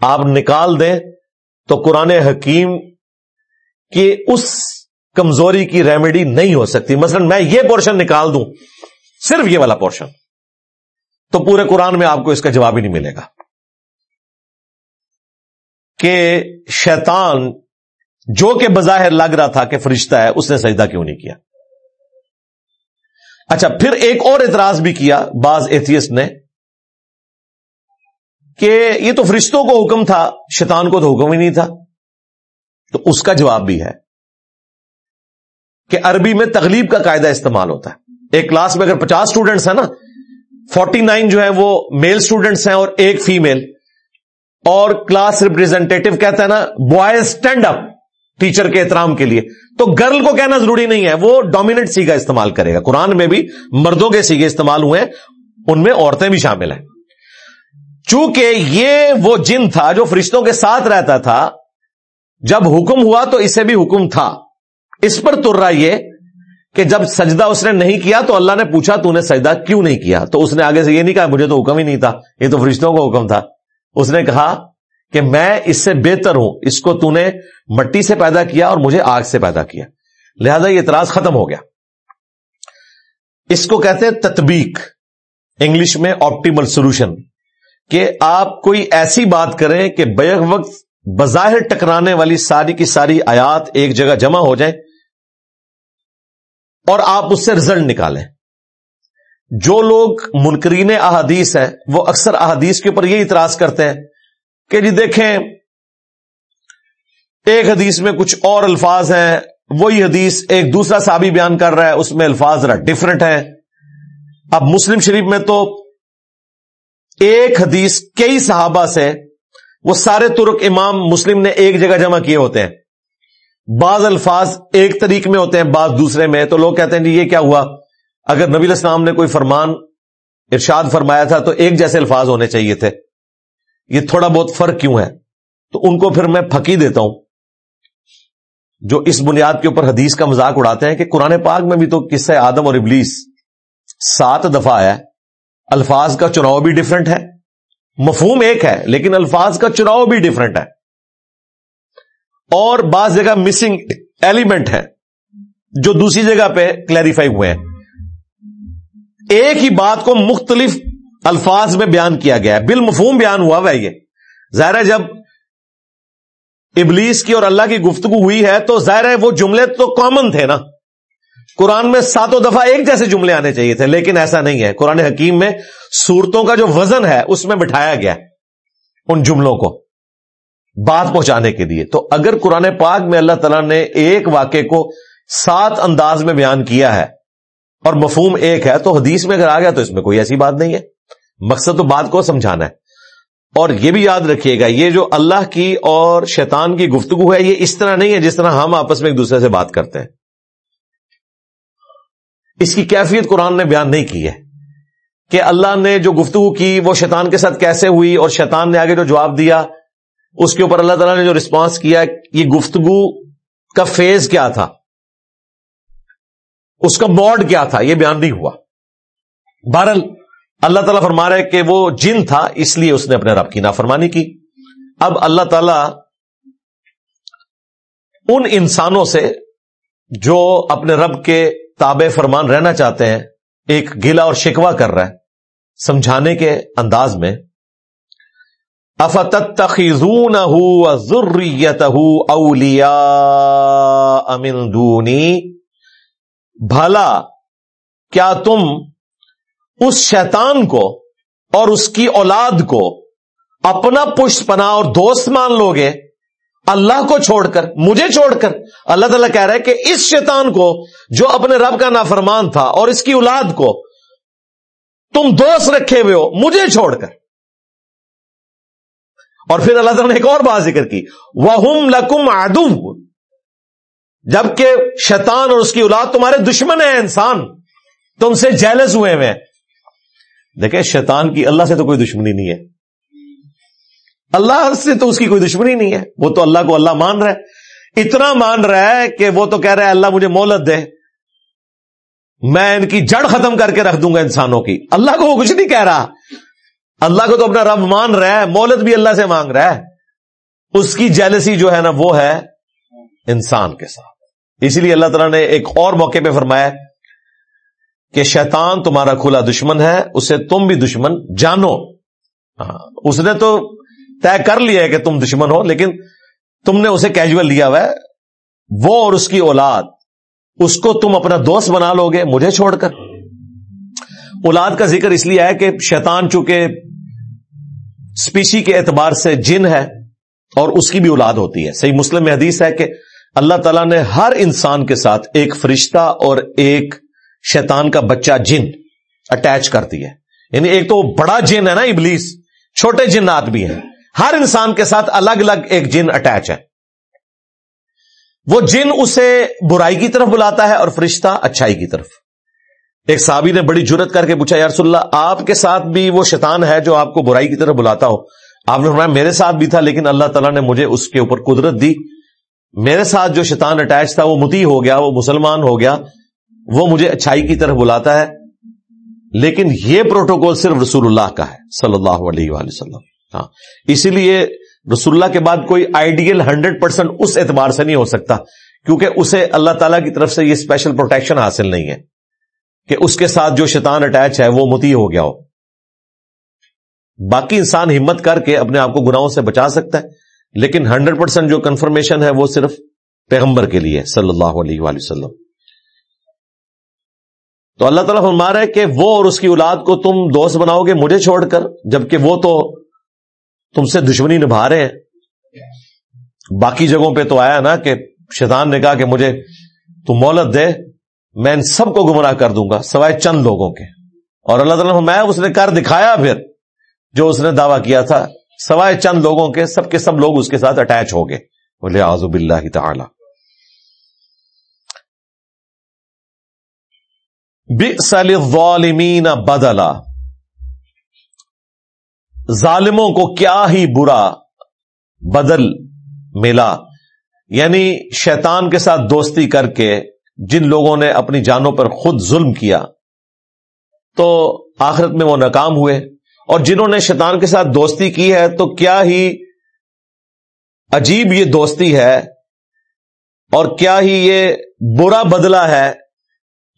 آپ نکال دیں تو قرآن حکیم کی اس کمزوری کی ریمیڈی نہیں ہو سکتی۔ مثلا میں یہ پورشن نکال دوں، صرف یہ والا پورشن تو پورے قرآن میں آپ کو اس کا جواب ہی نہیں ملے گا۔ کہ شیطان جو کہ بظاہر لگ رہا تھا کہ فرشتہ ہے، اس نے سجدہ کیوں نہیں کیا؟ اچھا پھر ایک اور اعتراض بھی کیا بعض ایتھیسٹ نے کہ یہ تو فرشتوں کو حکم تھا، شیطان کو تو حکم ہی نہیں تھا۔ تو اس کا جواب بھی ہے کہ عربی میں تغلیب کا قاعدہ استعمال ہوتا ہے۔ ایک کلاس میں اگر پچاس اسٹوڈنٹس ہیں نا فورٹی نائن جو ہے وہ میل اسٹوڈنٹس ہیں اور ایک فیمل اور کلاس ریپرزینٹیو کہتا ہے نا بوائز اسٹینڈ اپ ٹیچر کے احترام کے لیے۔ تو گرل کو کہنا ضروری نہیں ہے، وہ ڈومیننٹ سیگا استعمال کرے گا۔ قرآن میں بھی مردوں کے سیگے استعمال ہوئے ہیں، ان میں عورتیں بھی شامل ہیں۔ چونکہ یہ وہ جن تھا جو فرشتوں کے ساتھ رہتا تھا، جب حکم ہوا تو اسے بھی حکم تھا۔ اس پر تر رہا یہ کہ جب سجدہ اس نے نہیں کیا تو اللہ نے پوچھا، تو نے سجدہ کیوں نہیں کیا؟ تو اس نے آگے سے یہ نہیں کہا، مجھے تو حکم ہی نہیں تھا، یہ تو فرشتوں کا حکم تھا۔ اس نے کہا کہ میں اس سے بہتر ہوں، اس کو تو نے مٹی سے پیدا کیا اور مجھے آگ سے پیدا کیا۔ لہذا یہ اعتراض ختم ہو گیا۔ اس کو کہتے ہیں تطبیق، انگلش میں آپٹیمل سولوشن کہ آپ کوئی ایسی بات کریں کہ بیک وقت بظاہر ٹکرانے والی ساری کی ساری آیات ایک جگہ جمع ہو جائیں اور آپ اس سے رزلٹ نکالیں۔ جو لوگ منکرین احادیث ہیں، وہ اکثر احادیث کے اوپر یہ اعتراض کرتے ہیں۔ کہ جی دیکھیں، ایک حدیث میں کچھ اور الفاظ ہیں، وہی حدیث ایک دوسرا صحابی بیان کر رہا ہے، اس میں الفاظ ذرا ڈفرنٹ ہیں۔ اب مسلم شریف میں تو ایک حدیث کئی صحابہ سے، وہ سارے ترک امام مسلم نے ایک جگہ جمع کیے ہوتے ہیں۔ بعض الفاظ ایک طریق میں ہوتے ہیں، بعض دوسرے میں۔ تو لوگ کہتے ہیں جی یہ کیا ہوا؟ اگر نبی الاسلام نے کوئی فرمان ارشاد فرمایا تھا تو ایک جیسے الفاظ ہونے چاہیے تھے۔ یہ تھوڑا بہت فرق کیوں ہے؟ تو ان کو پھر میں پھکی دیتا ہوں۔ جو اس بنیاد کے اوپر حدیث کا مذاق اڑاتے ہیں کہ قرآن پاک میں بھی تو قصہ آدم اور ابلیس سات دفعہ آیا الفاظ کا چناؤ بھی ڈفرنٹ ہے۔ مفہوم ایک ہے، لیکن الفاظ کا چناؤ بھی ڈفرنٹ ہے۔ اور بعض جگہ مسنگ ایلیمنٹ ہے، جو دوسری جگہ پہ کلیریفائی ہوئے ہیں۔ ایک ہی بات کو مختلف الفاظ میں بیان کیا گیا ہے۔ بالمفہوم بیان ہوا ہوا یہ۔ ظاہر ہے جب ابلیس کی اور اللہ کی گفتگو ہوئی ہے تو ظاہر ہے وہ جملے تو کامن تھے نا۔ قرآن میں ساتوں دفعہ ایک جیسے جملے آنے چاہیے تھے، لیکن ایسا نہیں ہے۔ قرآن حکیم میں صورتوں کا جو وزن ہے، اس میں بٹھایا گیا ان جملوں کو بات پہنچانے کے لیے۔ تو اگر قرآن پاک میں اللہ تعالیٰ نے ایک واقعے کو سات انداز میں بیان کیا ہے اور مفہوم ایک ہے، تو حدیث میں اگر آ گیا تو اس میں کوئی ایسی بات نہیں ہے۔ مقصد تو بات کو سمجھانا ہے۔ اور یہ بھی یاد رکھیے گا، یہ جو اللہ کی اور شیطان کی گفتگو ہے، یہ اس طرح نہیں ہے جس طرح ہم آپس میں ایک دوسرے سے بات کرتے ہیں۔ اس کی کیفیت قرآن نے بیان نہیں کی ہے کہ اللہ نے جو گفتگو کی، وہ شیطان کے ساتھ کیسے ہوئی اور شیطان نے آگے جو جواب دیا، اس کے اوپر اللہ تعالیٰ نے جو رسپانس کیا، یہ گفتگو کا فیز کیا تھا؟ اس کا موڈ کیا تھا؟ یہ بیان نہیں ہوا۔ بہرل اللہ تعالیٰ فرما رہے کہ وہ جن تھا، اس لیے اس نے اپنے رب کی نافرمانی کی۔ اب اللہ تعالی ان انسانوں سے جو اپنے رب کے تابع فرمان رہنا چاہتے ہیں، ایک گلا اور شکوا کر رہا ہے سمجھانے کے انداز میں۔ افتت تخیزون ضروریت اولیا امن دونی۔ بھلا، کیا تم اس شیطان کو اور اس کی اولاد کو اپنا پشت پنا اور دوست مان لو گے اللہ کو چھوڑ کر، مجھے چھوڑ کر۔ اللہ تعالیٰ کہہ رہا ہے کہ اس شیطان کو جو اپنے رب کا نافرمان تھا اور اس کی اولاد کو تم دوست رکھے ہوئے ہو، مجھے چھوڑ کر۔ اور پھر اللہ تعالیٰ نے ایک اور بات ذکر کی وہ لکم آدم جبکہ شیطان اور اس کی اولاد تمہارے دشمن ہیں انسان، تم سے جیلس ہوئے ہوئے دیکھیں، شیطان کی اللہ سے تو کوئی دشمنی نہیں ہے۔ اللہ سے تو اس کی کوئی دشمنی نہیں ہے۔ وہ تو اللہ کو اللہ مان رہا ہے۔ اتنا مان رہا ہے کہ وہ تو کہہ رہا ہے، اللہ مجھے مولت دے۔ میں ان کی جڑ ختم کر کے رکھ دوں گا انسانوں کی۔ اللہ کو وہ کچھ نہیں کہہ رہا۔ اللہ کو تو اپنا رب مان رہا ہے مولت بھی اللہ سے مانگ رہا ہے۔ اس کی جیلسی جو ہے نا، وہ ہے انسان کے ساتھ۔ اسی لیے اللہ تعالیٰ نے ایک اور موقع پہ فرمایا کہ شیطان تمہارا کھلا دشمن ہے، اسے تم بھی دشمن جانو۔ ہاں، اس نے تو طے کر لیا ہے کہ تم دشمن ہو، لیکن تم نے اسے کیجول لیا ہوا ہے۔ وہ اور اس کی اولاد، اس کو تم اپنا دوست بنا لو گے، مجھے چھوڑ کر۔ اولاد کا ذکر اس لیے ہے کہ شیطان چونکہ اسپیشی کے اعتبار سے جن ہے، اور اس کی بھی اولاد ہوتی ہے۔ صحیح مسلم میں حدیث ہے کہ اللہ تعالیٰ نے ہر انسان کے ساتھ ایک فرشتہ اور ایک شیطان کا بچہ جن اٹیچ کرتی ہے۔ یعنی ایک تو بڑا جن ہے نا ابلیس، چھوٹے جنات بھی ہیں۔ ہر انسان کے ساتھ الگ الگ ایک جن اٹیچ ہے۔ وہ جن اسے برائی کی طرف بلاتا ہے اور فرشتہ اچھائی کی طرف۔ ایک صحابی نے بڑی جرت کر کے پوچھا، یار اللہ، آپ کے ساتھ بھی وہ شیطان ہے جو آپ کو برائی کی طرف بلاتا ہو؟ آپ نے فرمایا، میرے ساتھ بھی تھا، لیکن اللہ تعالیٰ نے مجھے اس کے اوپر قدرت دی۔ میرے ساتھ جو شیطان اٹیچ تھا، وہ متی ہو گیا، وہ مسلمان ہو گیا۔ وہ مجھے اچھائی کی طرف بلاتا ہے، لیکن یہ پروٹوکول صرف رسول اللہ کا ہے، صلی اللہ علیہ وآلہ وسلم۔ ہاں اسی لیے رسول اللہ کے بعد کوئی آئیڈیل ہنڈریڈ پرسینٹ اس اعتبار سے نہیں ہو سکتا، کیونکہ اسے اللہ تعالی کی طرف سے یہ اسپیشل پروٹیکشن حاصل نہیں ہے کہ اس کے ساتھ جو شیطان اٹیچ ہے، وہ متی ہو گیا ہو۔ باقی انسان ہمت کر کے اپنے آپ کو گناہوں سے بچا سکتا ہے، لیکن ہنڈریڈ پرسینٹ جو کنفرمیشن ہے، وہ صرف پیغمبر کے لیے صلی اللہ علیہ وآلہ وسلم۔ تو اللہ تعالیٰ فرما رہا ہے کہ وہ اور اس کی اولاد کو تم دوست بناؤ گے مجھے چھوڑ کر، جبکہ وہ تو تم سے دشمنی نبھا رہے ہیں۔ باقی جگہوں پہ تو آیا نا کہ شیطان نے کہا کہ مجھے تو مولت دے، میں ان سب کو گمراہ کر دوں گا، سوائے چند لوگوں کے۔ اور اللہ تعالیٰ میں اس نے کر دکھایا پھر، جو اس نے دعویٰ کیا تھا، سوائے چند لوگوں کے، سب کے سب لوگ اس کے ساتھ اٹیچ ہو گئے۔ بولے آزب اللہ تعالی۔ بالمین بدلا۔ ظالموں کو کیا ہی برا بدل ملا۔ یعنی شیطان کے ساتھ دوستی کر کے جن لوگوں نے اپنی جانوں پر خود ظلم کیا، تو آخرت میں وہ ناکام ہوئے۔ اور جنہوں نے شیطان کے ساتھ دوستی کی ہے، تو کیا ہی عجیب یہ دوستی ہے اور کیا ہی یہ برا بدلہ ہے۔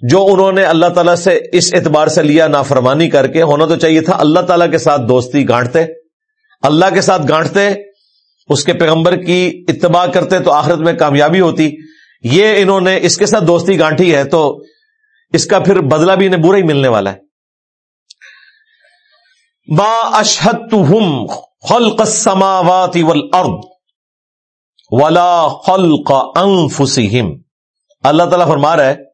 جو انہوں نے اللہ تعالیٰ سے اس اعتبار سے لیا نافرمانی کر کے، ہونا تو چاہیے تھا، اللہ تعالیٰ کے ساتھ دوستی گانٹتے، اللہ کے ساتھ گانٹتے، اس کے پیغمبر کی اتباع کرتے تو آخرت میں کامیابی ہوتی۔ یہ انہوں نے اس کے ساتھ دوستی گانٹھی ہے تو اس کا پھر بدلہ بھی انہیں برا ہی ملنے والا ہے۔ با اشحت خلق السماوات والارض ولا خلق انفسهم اللہ تعالیٰ فرما رہا ہے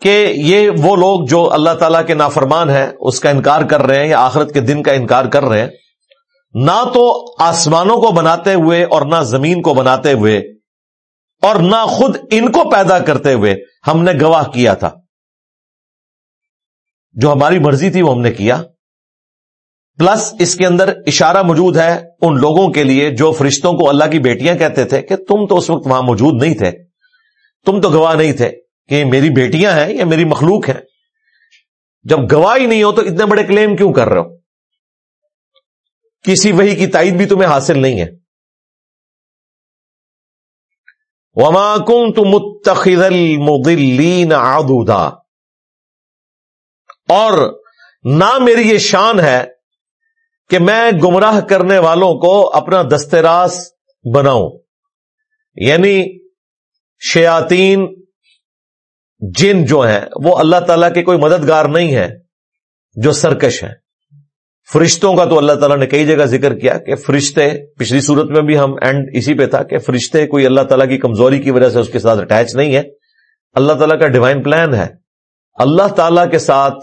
کہ یہ وہ لوگ جو اللہ تعالیٰ کے نافرمان ہیں، اس کا انکار کر رہے ہیں یا آخرت کے دن کا انکار کر رہے ہیں، نہ تو آسمانوں کو بناتے ہوئے اور نہ زمین کو بناتے ہوئے اور نہ خود ان کو پیدا کرتے ہوئے ہم نے گواہ کیا تھا۔ جو ہماری مرضی تھی وہ ہم نے کیا۔ پلس اس کے اندر اشارہ موجود ہے ان لوگوں کے لیے جو فرشتوں کو اللہ کی بیٹیاں کہتے تھے کہ تم تو اس وقت وہاں موجود نہیں تھے، تم تو گواہ نہیں تھے۔ کہ میری بیٹیاں ہیں یا میری مخلوق ہے جب گواہی نہیں ہو تو اتنے بڑے کلیم کیوں کر رہے ہو؟ کسی وہی کی تائید بھی تمہیں حاصل نہیں ہے۔ وما تو متخذ المضلین آدودا اور نہ میری یہ شان ہے کہ میں گمراہ کرنے والوں کو اپنا دستراس بناؤں۔ یعنی شیاتین جن جو ہیں، وہ اللہ تعالیٰ کے کوئی مددگار نہیں ہے جو سرکش ہیں۔ فرشتوں کا تو اللہ تعالیٰ نے کئی جگہ ذکر کیا کہ فرشتے، پچھلی صورت میں بھی ہم اینڈ اسی پہ تھا کہ فرشتے کوئی اللہ تعالیٰ کی کمزوری کی وجہ سے اس کے ساتھ اٹیچ نہیں ہے اللہ تعالیٰ کا ڈیوائن پلان ہے۔ اللہ تعالیٰ کے ساتھ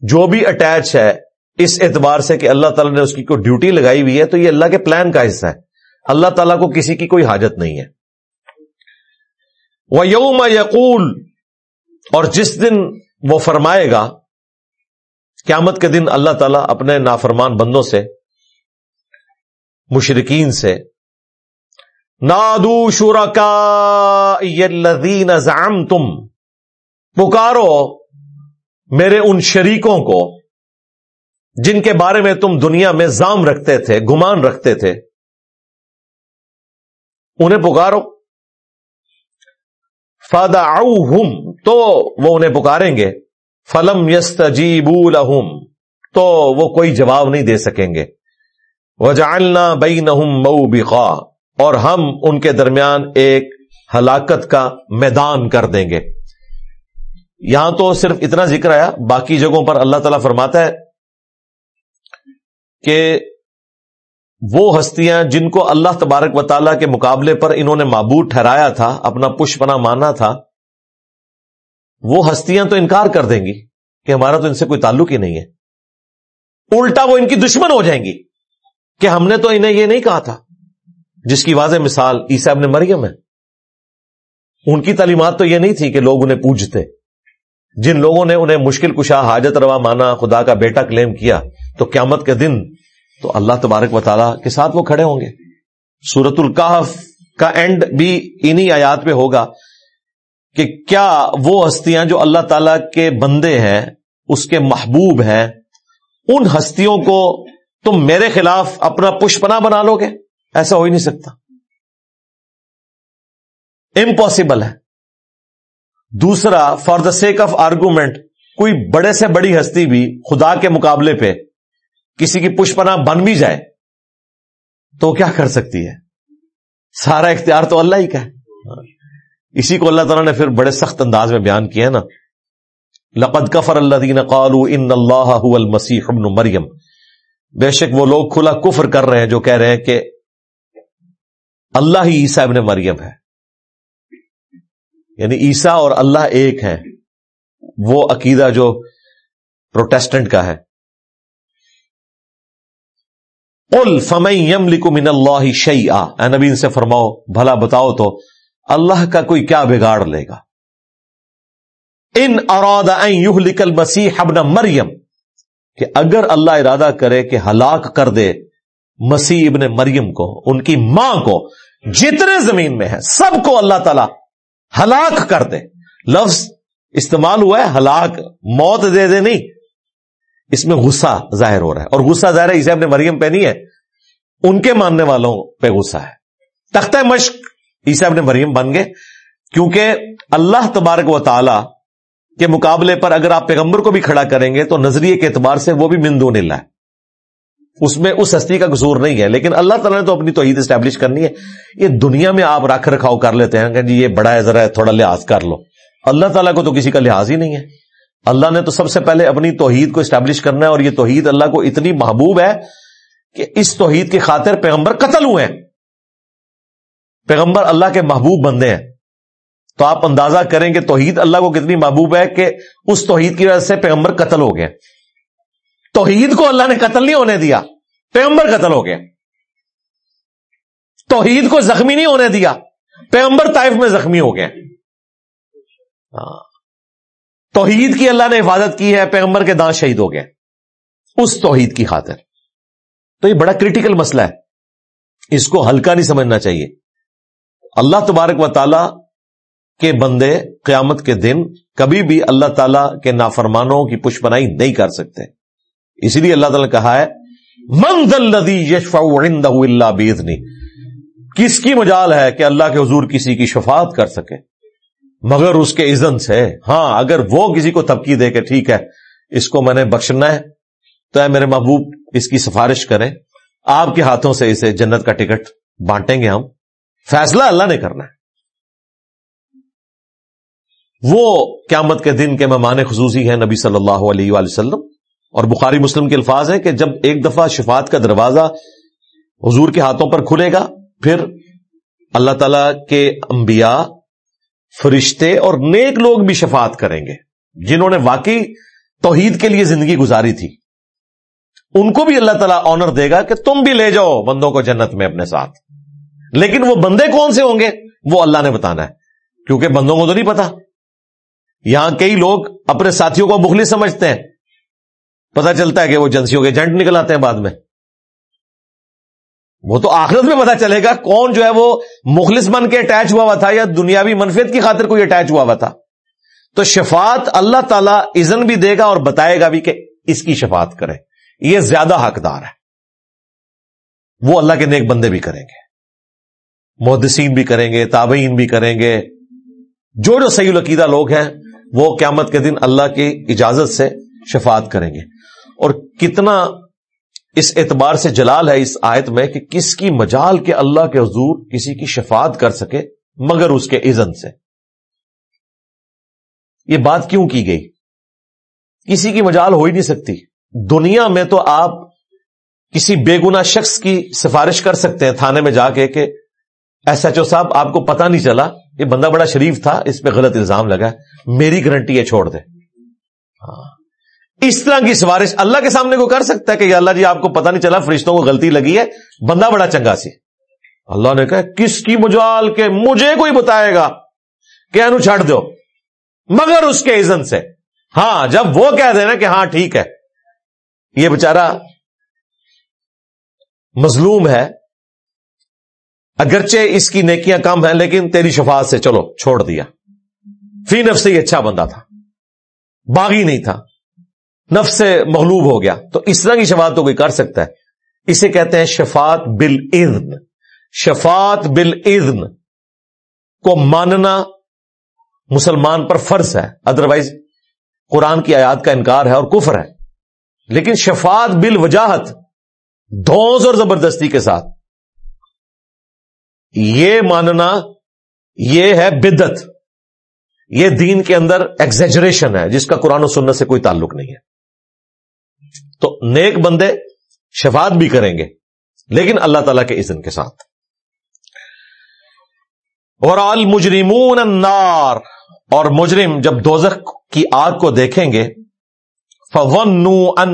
جو بھی اٹیچ ہے، اس اعتبار سے کہ اللہ تعالیٰ نے اس کی کوئی ڈیوٹی لگائی ہوئی ہے، تو یہ اللہ کے پلان کا حصہ ہے۔ اللہ تعالیٰ کو کسی کی کوئی حاجت نہیں ہے۔ وہ یوم یقول اور جس دن وہ فرمائے گا، قیامت کے دن اللہ تعالیٰ اپنے نافرمان بندوں سے مشرقین سے، نادو شورا کا زام تم پکارو میرے ان شریکوں کو جن کے بارے میں تم دنیا میں زام رکھتے تھے، گمان رکھتے تھے۔ انہیں پکارو۔ فادا تو وہ انہیں پکاریں گے۔ فلم لہم، تو وہ کوئی جواب نہیں دے سکیں گے۔ وجعلنا بینہم موبقا، اور ہم ان کے درمیان ایک ہلاکت کا میدان کر دیں گے۔ یہاں تو صرف اتنا ذکر آیا، باقی جگہوں پر اللہ تعالی فرماتا ہے کہ وہ ہستیاں جن کو اللہ تبارک و تعالیٰ کے مقابلے پر انہوں نے معبود ٹھہرایا تھا، اپنا پشپنا مانا تھا، وہ ہستیاں تو انکار کر دیں گی کہ ہمارا تو ان سے کوئی تعلق ہی نہیں ہے۔ الٹا وہ ان کی دشمن ہو جائیں گی کہ ہم نے تو انہیں یہ نہیں کہا تھا۔ جس کی واضح مثال عیسیٰ ابن مریم ہے۔ ان کی تعلیمات تو یہ نہیں تھی کہ لوگ انہیں پوجتے۔ جن لوگوں نے انہیں مشکل کشا، حاجت روا مانا، خدا کا بیٹا کلیم کیا، تو قیامت کے دن تو اللہ تبارک و تعالیٰ کے ساتھ وہ کھڑے ہوں گے۔ سورت القاف کا اینڈ بھی انہی آیات پہ ہوگا کہ کیا وہ ہستیاں جو اللہ تعالی کے بندے ہیں، اس کے محبوب ہیں، ان ہستیوں کو تم میرے خلاف اپنا پشپنا بنا لو گے؟ ایسا ہو ہی نہیں سکتا۔ امپاسبل ہے۔ دوسرا for the sake of argument کوئی بڑے سے بڑی ہستی بھی خدا کے مقابلے پہ کسی کی پشپنا بن بھی جائے تو کیا کر سکتی ہے؟ سارا اختیار تو اللہ ہی کا ہے۔ اسی کو اللہ تعالیٰ نے پھر بڑے سخت انداز میں بیان کیا نا۔ لقد کفر اللہ دین قالو ان اللہ المسیح ابن مریم۔ بے شک وہ لوگ کھلا کفر کر رہے ہیں جو کہہ رہے ہیں کہ اللہ ہی عیسا ابن مریم ہے۔ یعنی عیسا اور اللہ ایک ہے وہ عقیدہ جو پروٹیسٹنٹ کا ہے۔ من اللہ شعی اے نبی ان سے فرماؤ، بھلا بتاؤ تو اللہ کا کوئی کیا بگاڑ لے گا؟ ان اراد لکل مسیح ابن مریم۔ کہ اگر اللہ ارادہ کرے کہ ہلاک کر دے مسیح ابن مریم کو، ان کی ماں کو، جتنے زمین میں ہے سب کو اللہ تعالی ہلاک کر دے۔ لفظ استعمال ہوا ہے، ہلاک، موت دے دے نہیں۔ اس میں غصہ ظاہر ہو رہا ہے۔ اور غصہ ظاہر ہے، اسے اپنے مریم پہ نہیں ہے۔ ان کے ماننے والوں پہ غصہ ہے۔ تختہ مشق عیسیٰ اپنے مریم بن گئے۔ کیونکہ اللہ تبارک و تعالی کے مقابلے پر اگر آپ پیغمبر کو بھی کھڑا کریں گے تو نظریے کے اعتبار سے وہ بھی مندو نلا ہے۔ اس میں اس ہستی کا قصور نہیں ہے، لیکن اللہ تعالیٰ نے تو اپنی توحید اسٹیبلش کرنی ہے۔ یہ دنیا میں آپ رکھ رکھاؤ کر لیتے ہیں کہ جی یہ بڑا ہے، ذرا تھوڑا لحاظ کر لو۔ اللہ تعالیٰ کو تو کسی کا لحاظ ہی نہیں ہے۔ اللہ نے تو سب سے پہلے اپنی توحید کو اسٹیبلش کرنا ہے اور یہ توحید اللہ کو اتنی محبوب ہے کہ اس توحید کی خاطر پیغمبر قتل ہوئے ہیں۔ پیغمبر اللہ کے محبوب بندے ہیں۔ تو آپ اندازہ کریں کہ توحید اللہ کو کتنی محبوب ہے کہ اس توحید کی وجہ سے پیغمبر قتل ہو گئے۔ توحید کو اللہ نے قتل نہیں ہونے دیا، پیغمبر قتل ہو گیا توحید کو زخمی نہیں ہونے دیا، پیغمبر طائف میں زخمی ہو گئے۔ ہاں۔ توحید کی اللہ نے حفاظت کی ہے، پیغمبر کے دانت شہید ہو گئے۔ اس توحید کی خاطر۔ تو یہ بڑا کریٹیکل مسئلہ ہے۔ اس کو ہلکا نہیں سمجھنا چاہیے۔ اللہ تبارک و تعالی کے بندے قیامت کے دن کبھی بھی اللہ تعالی کے نافرمانوں کی پشپنائی نہیں کر سکتے۔ اسی لیے اللہ تعالی نے کہا ہے منزل یشف اللہ بیدنی کس کی مجال ہے کہ اللہ کے حضور کسی کی شفاعت کر سکے؟ مگر اس کے اذن سے ہاں اگر وہ کسی کو تبکی دے کہ ٹھیک ہے، اس کو میں نے بخشنا ہے، تو اے میرے محبوب، اس کی سفارش کریں۔ آپ کے ہاتھوں سے اسے جنت کا ٹکٹ بانٹیں گے ہم۔ فیصلہ اللہ نے کرنا ہے۔ وہ قیامت کے دن کے مہمان خصوصی ہیں نبی صلی اللہ علیہ وآلہ وسلم۔ اور بخاری مسلم کے الفاظ ہیں کہ جب ایک دفعہ شفات کا دروازہ حضور کے ہاتھوں پر کھلے گا، پھر اللہ تعالی کے انبیاء فرشتے اور نیک لوگ بھی شفاعت کریں گے، جنہوں نے واقعی توحید کے لیے زندگی گزاری تھی۔ ان کو بھی اللہ تعالیٰ آنر دے گا کہ تم بھی لے جاؤ بندوں کو جنت میں اپنے ساتھ۔ لیکن وہ بندے کون سے ہوں گے؟ وہ اللہ نے بتانا ہے، کیونکہ بندوں کو تو نہیں پتا۔ یہاں کئی لوگ اپنے ساتھیوں کو مخلص سمجھتے ہیں۔ پتا چلتا ہے کہ وہ ایجنسیوں کے ایجنٹ نکل آتے ہیں بعد میں۔ وہ تو آخرت میں پتا چلے گا کون جو ہے وہ مخلص بن کے اٹیچ ہوا ہوا تھا یا دنیاوی منفیت کی خاطر کوئی اٹیچ ہوا ہوا تھا۔ تو شفات اللہ تعالی ازن بھی دے گا اور بتائے گا بھی کہ اس کی شفات کرے۔ یہ زیادہ حقدار ہے۔ وہ اللہ کے نیک بندے بھی کریں گے۔ محدثین بھی کریں گے، تابعین بھی کریں گے۔ جو جو صحیح العقیدہ لوگ ہیں، وہ قیامت کے دن اللہ کی اجازت سے شفات کریں گے۔ اور کتنا اس اعتبار سے جلال ہے اس آیت میں کہ کس کی مجال کے اللہ کے حضور کسی کی شفات کر سکے مگر اس کے عزن سے۔ یہ بات کیوں کی گئی؟ کسی کی مجال ہو ہی نہیں سکتی۔ دنیا میں تو آپ کسی بے گنا شخص کی سفارش کر سکتے ہیں تھانے میں جا کے کہ ایس ایچ او صاحب، آپ کو پتا نہیں چلا، یہ بندہ بڑا شریف تھا، اس پہ غلط الزام لگا میری گارنٹی ہے، چھوڑ دے۔ ہاں۔ اس طرح کی سفارش اللہ کے سامنے کو کر سکتا ہے کہ اللہ جی آپ کو پتا نہیں چلا فرشتوں کو غلطی لگی ہے، بندہ بڑا چنگا سی۔ اللہ نے کہا، کس کی مجال کے مجھے کوئی بتائے گا؟ کہ انو چھڑ دو۔ مگر اس کے عزن سے۔ ہاں جب وہ کہہ دینا کہ ہاں ٹھیک ہے۔ یہ بےچارا مظلوم ہے۔ اگرچہ اس کی نیکیاں کم ہیں، لیکن تیری شفاعت سے چلو، چھوڑ دیا۔ فی نفس سے ہی اچھا بندہ تھا۔ باغی نہیں تھا۔ نفس سے مغلوب ہو گیا۔ تو اس طرح کی شفاعت تو کوئی کر سکتا ہے۔ اسے کہتے ہیں شفات بل اذن شفات بل اذن کو ماننا مسلمان پر فرض ہے۔ ادروائز قرآن کی آیات کا انکار ہے اور کفر ہے۔ لیکن شفات بل وجاہت دھوس اور زبردستی کے ساتھ۔ یہ ماننا یہ ہے بدت یہ دین کے اندر ایگزیجریشن ہے، جس کا قرآن و سنت سے کوئی تعلق نہیں ہے۔ تو نیک بندے شفاعت بھی کریں گے، لیکن اللہ تعالی کے اذن کے ساتھ۔ اور آل مجرمون النار، اور مجرم جب دوزخ کی آگ کو دیکھیں گے، فَظَنُّوا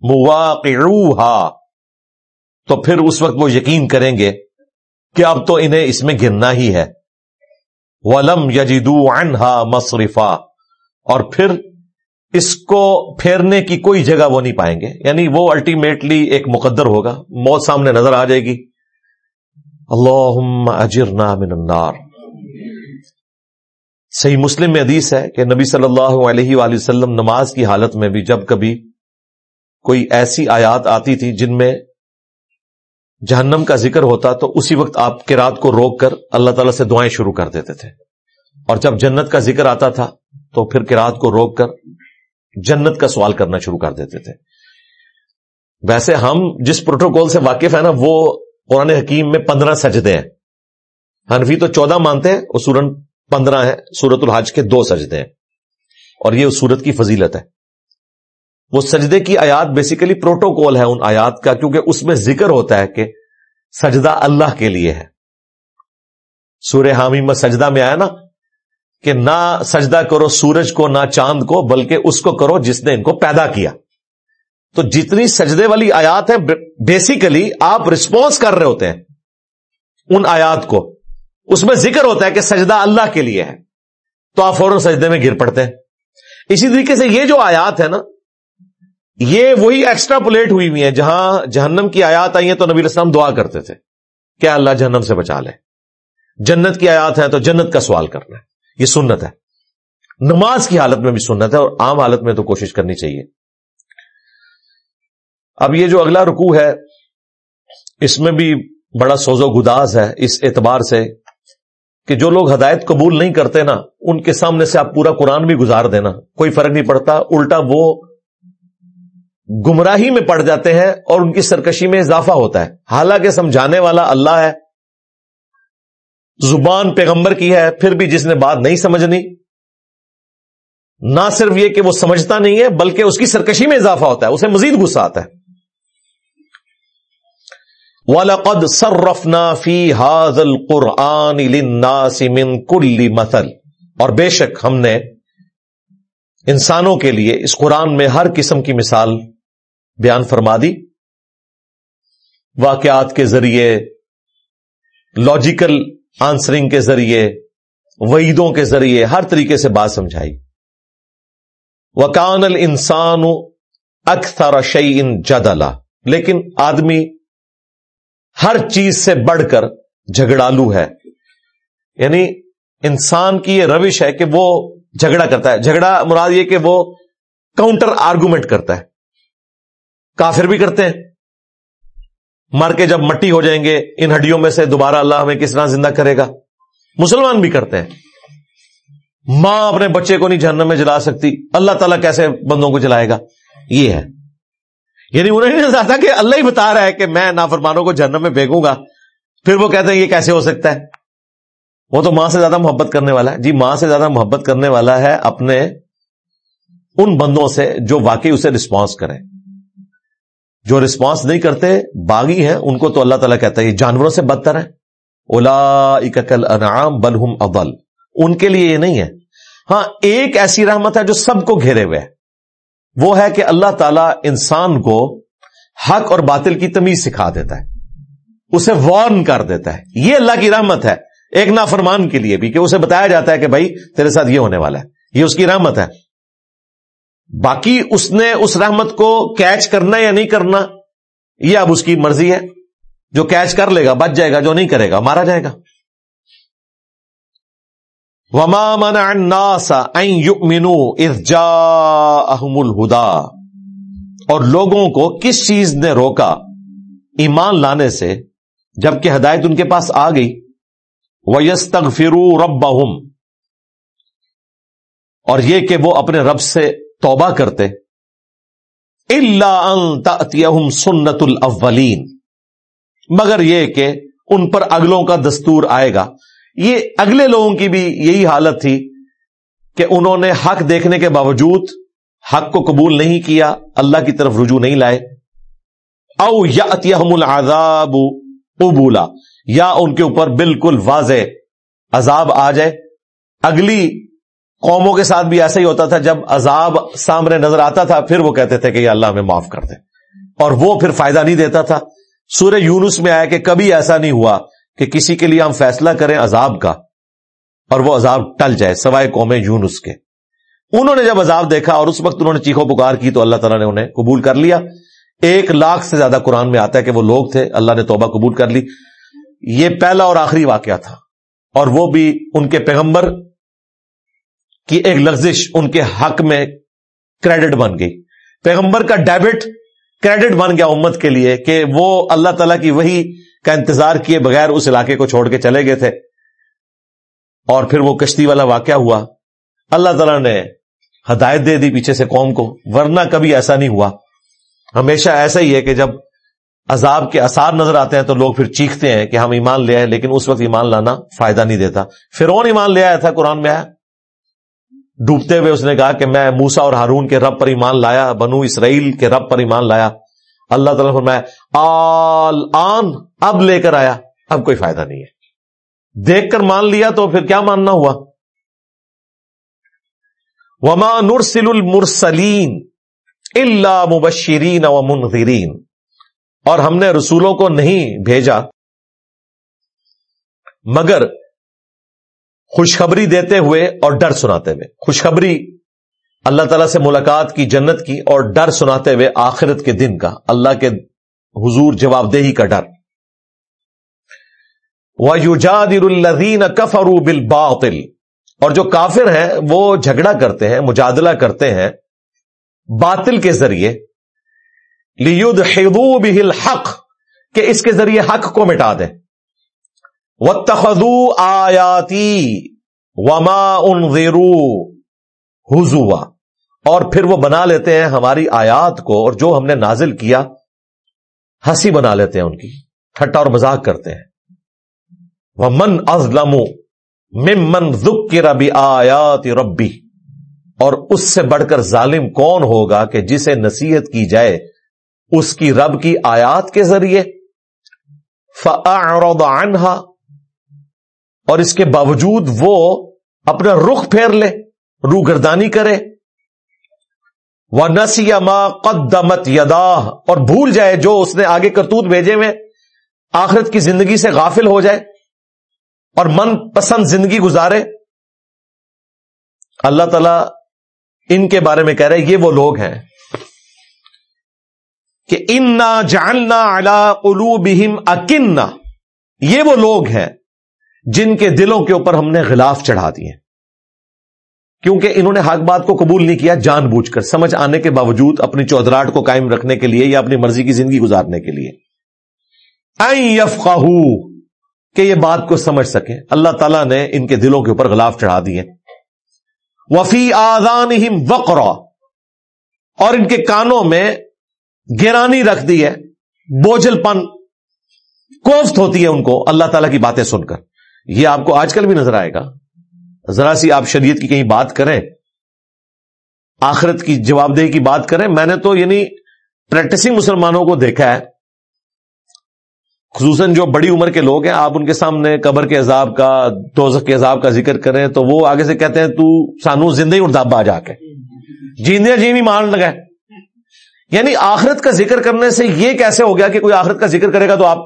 مُوَاقِعُوهَا۔ تو پھر اس وقت وہ یقین کریں گے کہ اب تو انہیں اس میں گرنا ہی ہے۔ ولم یجدو انہا مصرفا۔ اور پھر اس کو پھیرنے کی کوئی جگہ وہ نہیں پائیں گے۔ یعنی وہ الٹیمیٹلی ایک مقدر ہوگا۔ موت سامنے نظر آ جائے گی۔ اللہ اجرنا من النار۔ صحیح مسلم میں حدیث ہے کہ نبی صلی اللہ علیہ وآلہ وسلم نماز کی حالت میں بھی جب کبھی کوئی ایسی آیات آتی تھی جن میں جہنم کا ذکر ہوتا تو اسی وقت آپ کے رات کو روک کر اللہ تعالیٰ سے دعائیں شروع کر دیتے تھے۔ اور جب جنت کا ذکر آتا تھا تو پھر کرات کو روک کر جنت کا سوال کرنا شروع کر دیتے تھے۔ ویسے ہم جس پروٹوکول سے واقف ہے نا، وہ قرآن حکیم میں پندرہ سجدے ہیں۔ حنفی تو چودہ مانتے ہیں اور سورن پندرہ ہے سورت الحج کے دو سجدے ہیں۔ اور یہ اس سورت کی فضیلت ہے۔ وہ سجدے کی آیات بیسیکلی پروٹوکول ہے ان آیات کا، کیونکہ اس میں ذکر ہوتا ہے کہ سجدہ اللہ کے لیے ہے۔ سورہ حامی میں سجدہ میں آیا نا کہ نہ سجدہ کرو سورج کو، نہ چاند کو، بلکہ اس کو کرو جس نے ان کو پیدا کیا۔ تو جتنی سجدے والی آیات ہے بیسیکلی آپ رسپانس کر رہے ہوتے ہیں ان آیات کو۔ اس میں ذکر ہوتا ہے کہ سجدہ اللہ کے لیے ہے۔ تو آپ فوراً سجدے میں گر پڑتے ہیں۔ اسی طریقے سے یہ جو آیات ہے نا، یہ وہی ایکسٹرا پلیٹ ہوئی ہوئی ہیں۔ جہاں جہنم کی آیات آئی ہیں تو نبی اسلام دعا کرتے تھے کیا اللہ جہنم سے بچا لے۔ جنت کی آیات ہیں تو جنت کا سوال کرنا ہے۔ یہ سنت ہے۔ نماز کی حالت میں بھی سنت ہے اور عام حالت میں تو کوشش کرنی چاہیے۔ اب یہ جو اگلا رکوع ہے، اس میں بھی بڑا سوز و گداز ہے اس اعتبار سے کہ جو لوگ ہدایت قبول نہیں کرتے نا، ان کے سامنے سے آپ پورا قرآن بھی گزار دینا، کوئی فرق نہیں پڑتا۔ الٹا وہ گمراہی میں پڑ جاتے ہیں اور ان کی سرکشی میں اضافہ ہوتا ہے۔ حالانکہ سمجھانے والا اللہ ہے زبان پیغمبر کی ہے، پھر بھی جس نے بات نہیں سمجھنی، نہ صرف یہ کہ وہ سمجھتا نہیں ہے، بلکہ اس کی سرکشی میں اضافہ ہوتا ہے، اسے مزید غصہ آتا ہے۔ وَلَقَدْ صَرَّفْنَا فِي هَذَا الْقُرْآنِ لِلنَّاسِ مِن كُلِّ مَثَلٍ۔ اور بے شک ہم نے انسانوں کے لیے اس قرآن میں ہر قسم کی مثال بیان فرما دی۔ واقعات کے ذریعے لاجیکل آنسرنگ کے ذریعے، وعیدوں کے ذریعے، ہر طریقے سے بات سمجھائی۔ وکان ال انسان اکثر شعین جدلا لیکن آدمی ہر چیز سے بڑھ کر جھگڑالو ہے۔ یعنی انسان کی یہ روش ہے کہ وہ جھگڑا کرتا ہے۔ جھگڑا مراد یہ کہ وہ کاؤنٹر آرگومنٹ کرتا ہے۔ کافر بھی کرتے ہیں۔ مر کے جب مٹی ہو جائیں گے، ان ہڈیوں میں سے دوبارہ اللہ ہمیں کس طرح زندہ کرے گا؟ مسلمان بھی کرتے ہیں۔ ماں اپنے بچے کو نہیں جہنم میں جلا سکتی، اللہ تعالیٰ کیسے بندوں کو جلائے گا؟ یہ ہے۔ یعنی انہیں نہیں چاہتا کہ اللہ ہی بتا رہا ہے کہ میں نافرمانوں کو جہنم میں پھینکوں گا۔ پھر وہ کہتے ہیں، یہ کیسے ہو سکتا ہے؟ وہ تو ماں سے زیادہ محبت کرنے والا ہے۔ جی ماں سے زیادہ محبت کرنے والا ہے اپنے ان بندوں سے جو واقعی اسے رسپانس کریں۔ جو رسپانس نہیں کرتے، باغی ہیں، ان کو تو اللہ تعالیٰ کہتا ہے، یہ جانوروں سے بدتر ہے اولا اکل انعام بلہم ابل ان کے لیے یہ نہیں ہے۔ ہاں ایک ایسی رحمت ہے جو سب کو گھیرے ہوئے ہے۔ وہ ہے کہ اللہ تعالیٰ انسان کو حق اور باطل کی تمیز سکھا دیتا ہے۔ اسے وارن کر دیتا ہے۔ یہ اللہ کی رحمت ہے۔ ایک نافرمان کے لیے بھی کہ اسے بتایا جاتا ہے کہ بھائی، تیرے ساتھ یہ ہونے والا ہے۔ یہ اس کی رحمت ہے۔ باقی اس نے اس رحمت کو کیچ کرنا یا نہیں کرنا، یہ اب اس کی مرضی ہے۔ جو کیچ کر لے گا، بچ جائے گا، جو نہیں کرے گا، مارا جائے گا۔ وما مینو ارجا احم الہدا اور لوگوں کو کس چیز نے روکا؟ ایمان لانے سے، جبکہ ہدایت ان کے پاس آ گئی۔ وہ یس رب اور یہ کہ وہ اپنے رب سے توبہ کرتے۔ اللہ سنت الاولین مگر یہ کہ ان پر اگلوں کا دستور آئے گا۔ یہ اگلے لوگوں کی بھی یہی حالت تھی کہ انہوں نے حق دیکھنے کے باوجود حق کو قبول نہیں کیا، اللہ کی طرف رجوع نہیں لائے۔ او یا اتیہم العذاب ابولا یا ان کے اوپر بالکل واضح عذاب آ جائے۔ اگلی قوموں کے ساتھ بھی ایسا ہی ہوتا تھا، جب عذاب سامنے نظر آتا تھا، پھر وہ کہتے تھے کہ یہ اللہ ہمیں معاف کر دے۔ اور وہ پھر فائدہ نہیں دیتا تھا۔ سورہ یونس میں آیا کہ کبھی ایسا نہیں ہوا کہ کسی کے لیے ہم فیصلہ کریں عذاب کا اور وہ عذاب ٹل جائے، سوائے قوم یونس کے۔ انہوں نے جب عذاب دیکھا اور اس وقت انہوں نے چیخو پکار کی تو اللہ تعالیٰ نے انہیں قبول کر لیا۔ ایک لاکھ سے زیادہ قرآن میں آتا ہے کہ وہ لوگ تھے، اللہ نے توبہ قبول کر لی۔ یہ پہلا اور آخری واقعہ تھا۔ اور وہ بھی ان کے پیغمبر کی ایک لفزش ان کے حق میں کریڈٹ بن گئی۔ پیغمبر کا ڈیبٹ کریڈٹ بن گیا امت کے لیے کہ وہ اللہ تعالی کی وہی کا انتظار کیے بغیر اس علاقے کو چھوڑ کے چلے گئے تھے۔ اور پھر وہ کشتی والا واقعہ ہوا۔ اللہ تعالیٰ نے ہدایت دے دی پیچھے سے قوم کو، ورنہ کبھی ایسا نہیں ہوا۔ ہمیشہ ایسا ہی ہے کہ جب عذاب کے اثار نظر آتے ہیں تو لوگ پھر چیختے ہیں کہ ہم ایمان لے آئے، لیکن اس وقت ایمان لانا فائدہ نہیں دیتا۔ فرون ایمان لے آیا تھا، قرآن میں آیا۔ ڈوبتے ہوئے اس نے کہا کہ میں موسا اور ہارون کے رب پر ایمان لایا، بنو اسرائیل کے رب پر ایمان لایا۔ اللہ تعالیٰ فرمایا، آل، آن، اب لے کر آیا، اب کوئی فائدہ نہیں ہے۔ دیکھ کر مان لیا تو پھر کیا ماننا ہوا؟ وما نرسل المرسلین اللہ مبشرین و منظرین اور ہم نے رسولوں کو نہیں بھیجا، مگر خوشخبری دیتے ہوئے اور ڈر سناتے ہوئے۔ خوشخبری اللہ تعالیٰ سے ملاقات کی، جنت کی اور ڈر سناتے ہوئے آخرت کے دن کا۔ اللہ کے حضور جواب دہی کا ڈر۔ الدین کفرو بل اور جو کافر ہیں، وہ جھگڑا کرتے ہیں، مجادلہ کرتے ہیں باطل کے ذریعے۔ لیود بل حق کہ اس کے ذریعے حق کو مٹا دیں۔ و تخدو آیاتی وما ان حضوا اور پھر وہ بنا لیتے ہیں ہماری آیات کو اور جو ہم نے نازل کیا، ہنسی بنا لیتے ہیں ان کی، ٹھٹا اور مزاق کرتے ہیں۔ وہ من ازلم ممن ذکر ربی آیات ربی اور اس سے بڑھ کر ظالم کون ہوگا کہ جسے نصیحت کی جائے اس کی رب کی آیات کے ذریعے؟ فأعرض عنها اور اس کے باوجود وہ اپنا رخ پھیر لے رو گردانی کرے۔ وہ نسی ماں قدمت یدا اور بھول جائے جو اس نے آگے کرتوت بھیجے ہوئے آخرت کی زندگی سے غافل ہو جائے اور من پسند زندگی گزارے۔ اللہ تعالی ان کے بارے میں کہہ رہے یہ وہ لوگ ہیں کہ انا جاننا الا الو بہم اکنہ یہ وہ لوگ ہیں جن کے دلوں کے اوپر ہم نے غلاف چڑھا دیے۔ کیونکہ انہوں نے حق بات کو قبول نہیں کیا جان بوجھ کر، سمجھ آنے کے باوجود اپنی چودراہٹ کو قائم رکھنے کے لیے یا اپنی مرضی کی زندگی گزارنے کے لیے۔ کہ یہ بات کو سمجھ سکے اللہ تعالیٰ نے ان کے دلوں کے اوپر غلاف چڑھا دیے۔ وفی آزان وقرا، اور ان کے کانوں میں گرانی رکھ دی ہے۔ بوجھل پن کوفت ہوتی ہے ان کو۔ اللہ تعالیٰ کی باتیں سن کر۔ یہ آپ کو آج کل بھی نظر آئے گا۔ ذرا سی آپ شریعت کی کہیں بات کریں، آخرت کی جواب دہی کی بات کریں، میں نے تو یعنی پریکٹسنگ مسلمانوں کو دیکھا ہے۔ خصوصاً جو بڑی عمر کے لوگ ہیں، آپ ان کے سامنے قبر کے عذاب کا توزق کے عذاب کا ذکر کریں تو وہ آگے سے کہتے ہیں، تو سانو زندگی ارداب جا کے۔ جیندے جی نہیں مان لگا یعنی آخرت کا ذکر کرنے سے یہ کیسے ہو گیا کہ کوئی آخرت کا ذکر کرے گا تو آپ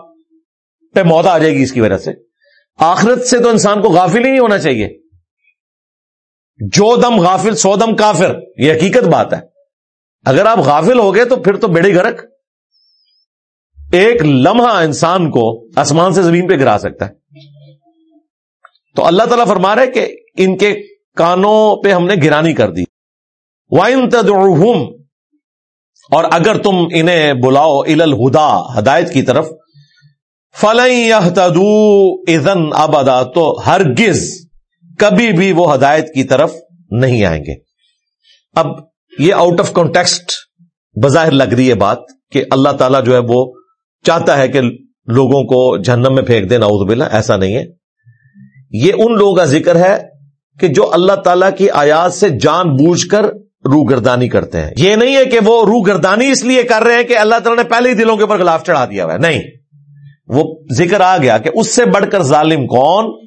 پہ موت آ جائے گی اس کی وجہ سے؟ آخرت سے تو انسان کو غافل ہی نہیں ہونا چاہیے۔ جو دم غافل، سو دم کافر، یہ حقیقت بات ہے۔ اگر آپ غافل ہو گئے تو پھر تو بیڑی گرک ایک لمحہ انسان کو آسمان سے زمین پہ گرا سکتا ہے۔ تو اللہ تعالیٰ فرما رہے کہ ان کے کانوں پہ ہم نے گرانی کر دی۔ وائن تدعوہم اور اگر تم انہیں بلاؤ ال الہدا ہدایت کی طرف فلئی تدو ازن ابدا تو ہرگز کبھی بھی وہ ہدایت کی طرف نہیں آئیں گے۔ اب یہ آؤٹ آف کانٹیکسٹ بظاہر لگ رہی ہے بات کہ اللہ تعالیٰ جو ہے وہ چاہتا ہے کہ لوگوں کو جہنم میں پھینک دے ناؤز باللہ، ایسا نہیں ہے۔ یہ ان لوگوں کا ذکر ہے کہ جو اللہ تعالیٰ کی آیات سے جان بوجھ کر روح گردانی کرتے ہیں۔ یہ نہیں ہے کہ وہ روح گردانی اس لیے کر رہے ہیں کہ اللہ تعالیٰ نے پہلے ہی دلوں کے اوپر گلاف چڑھا دیا ہوا ہے، نہیں۔ وہ ذکر آ گیا کہ اس سے بڑھ کر ظالم کون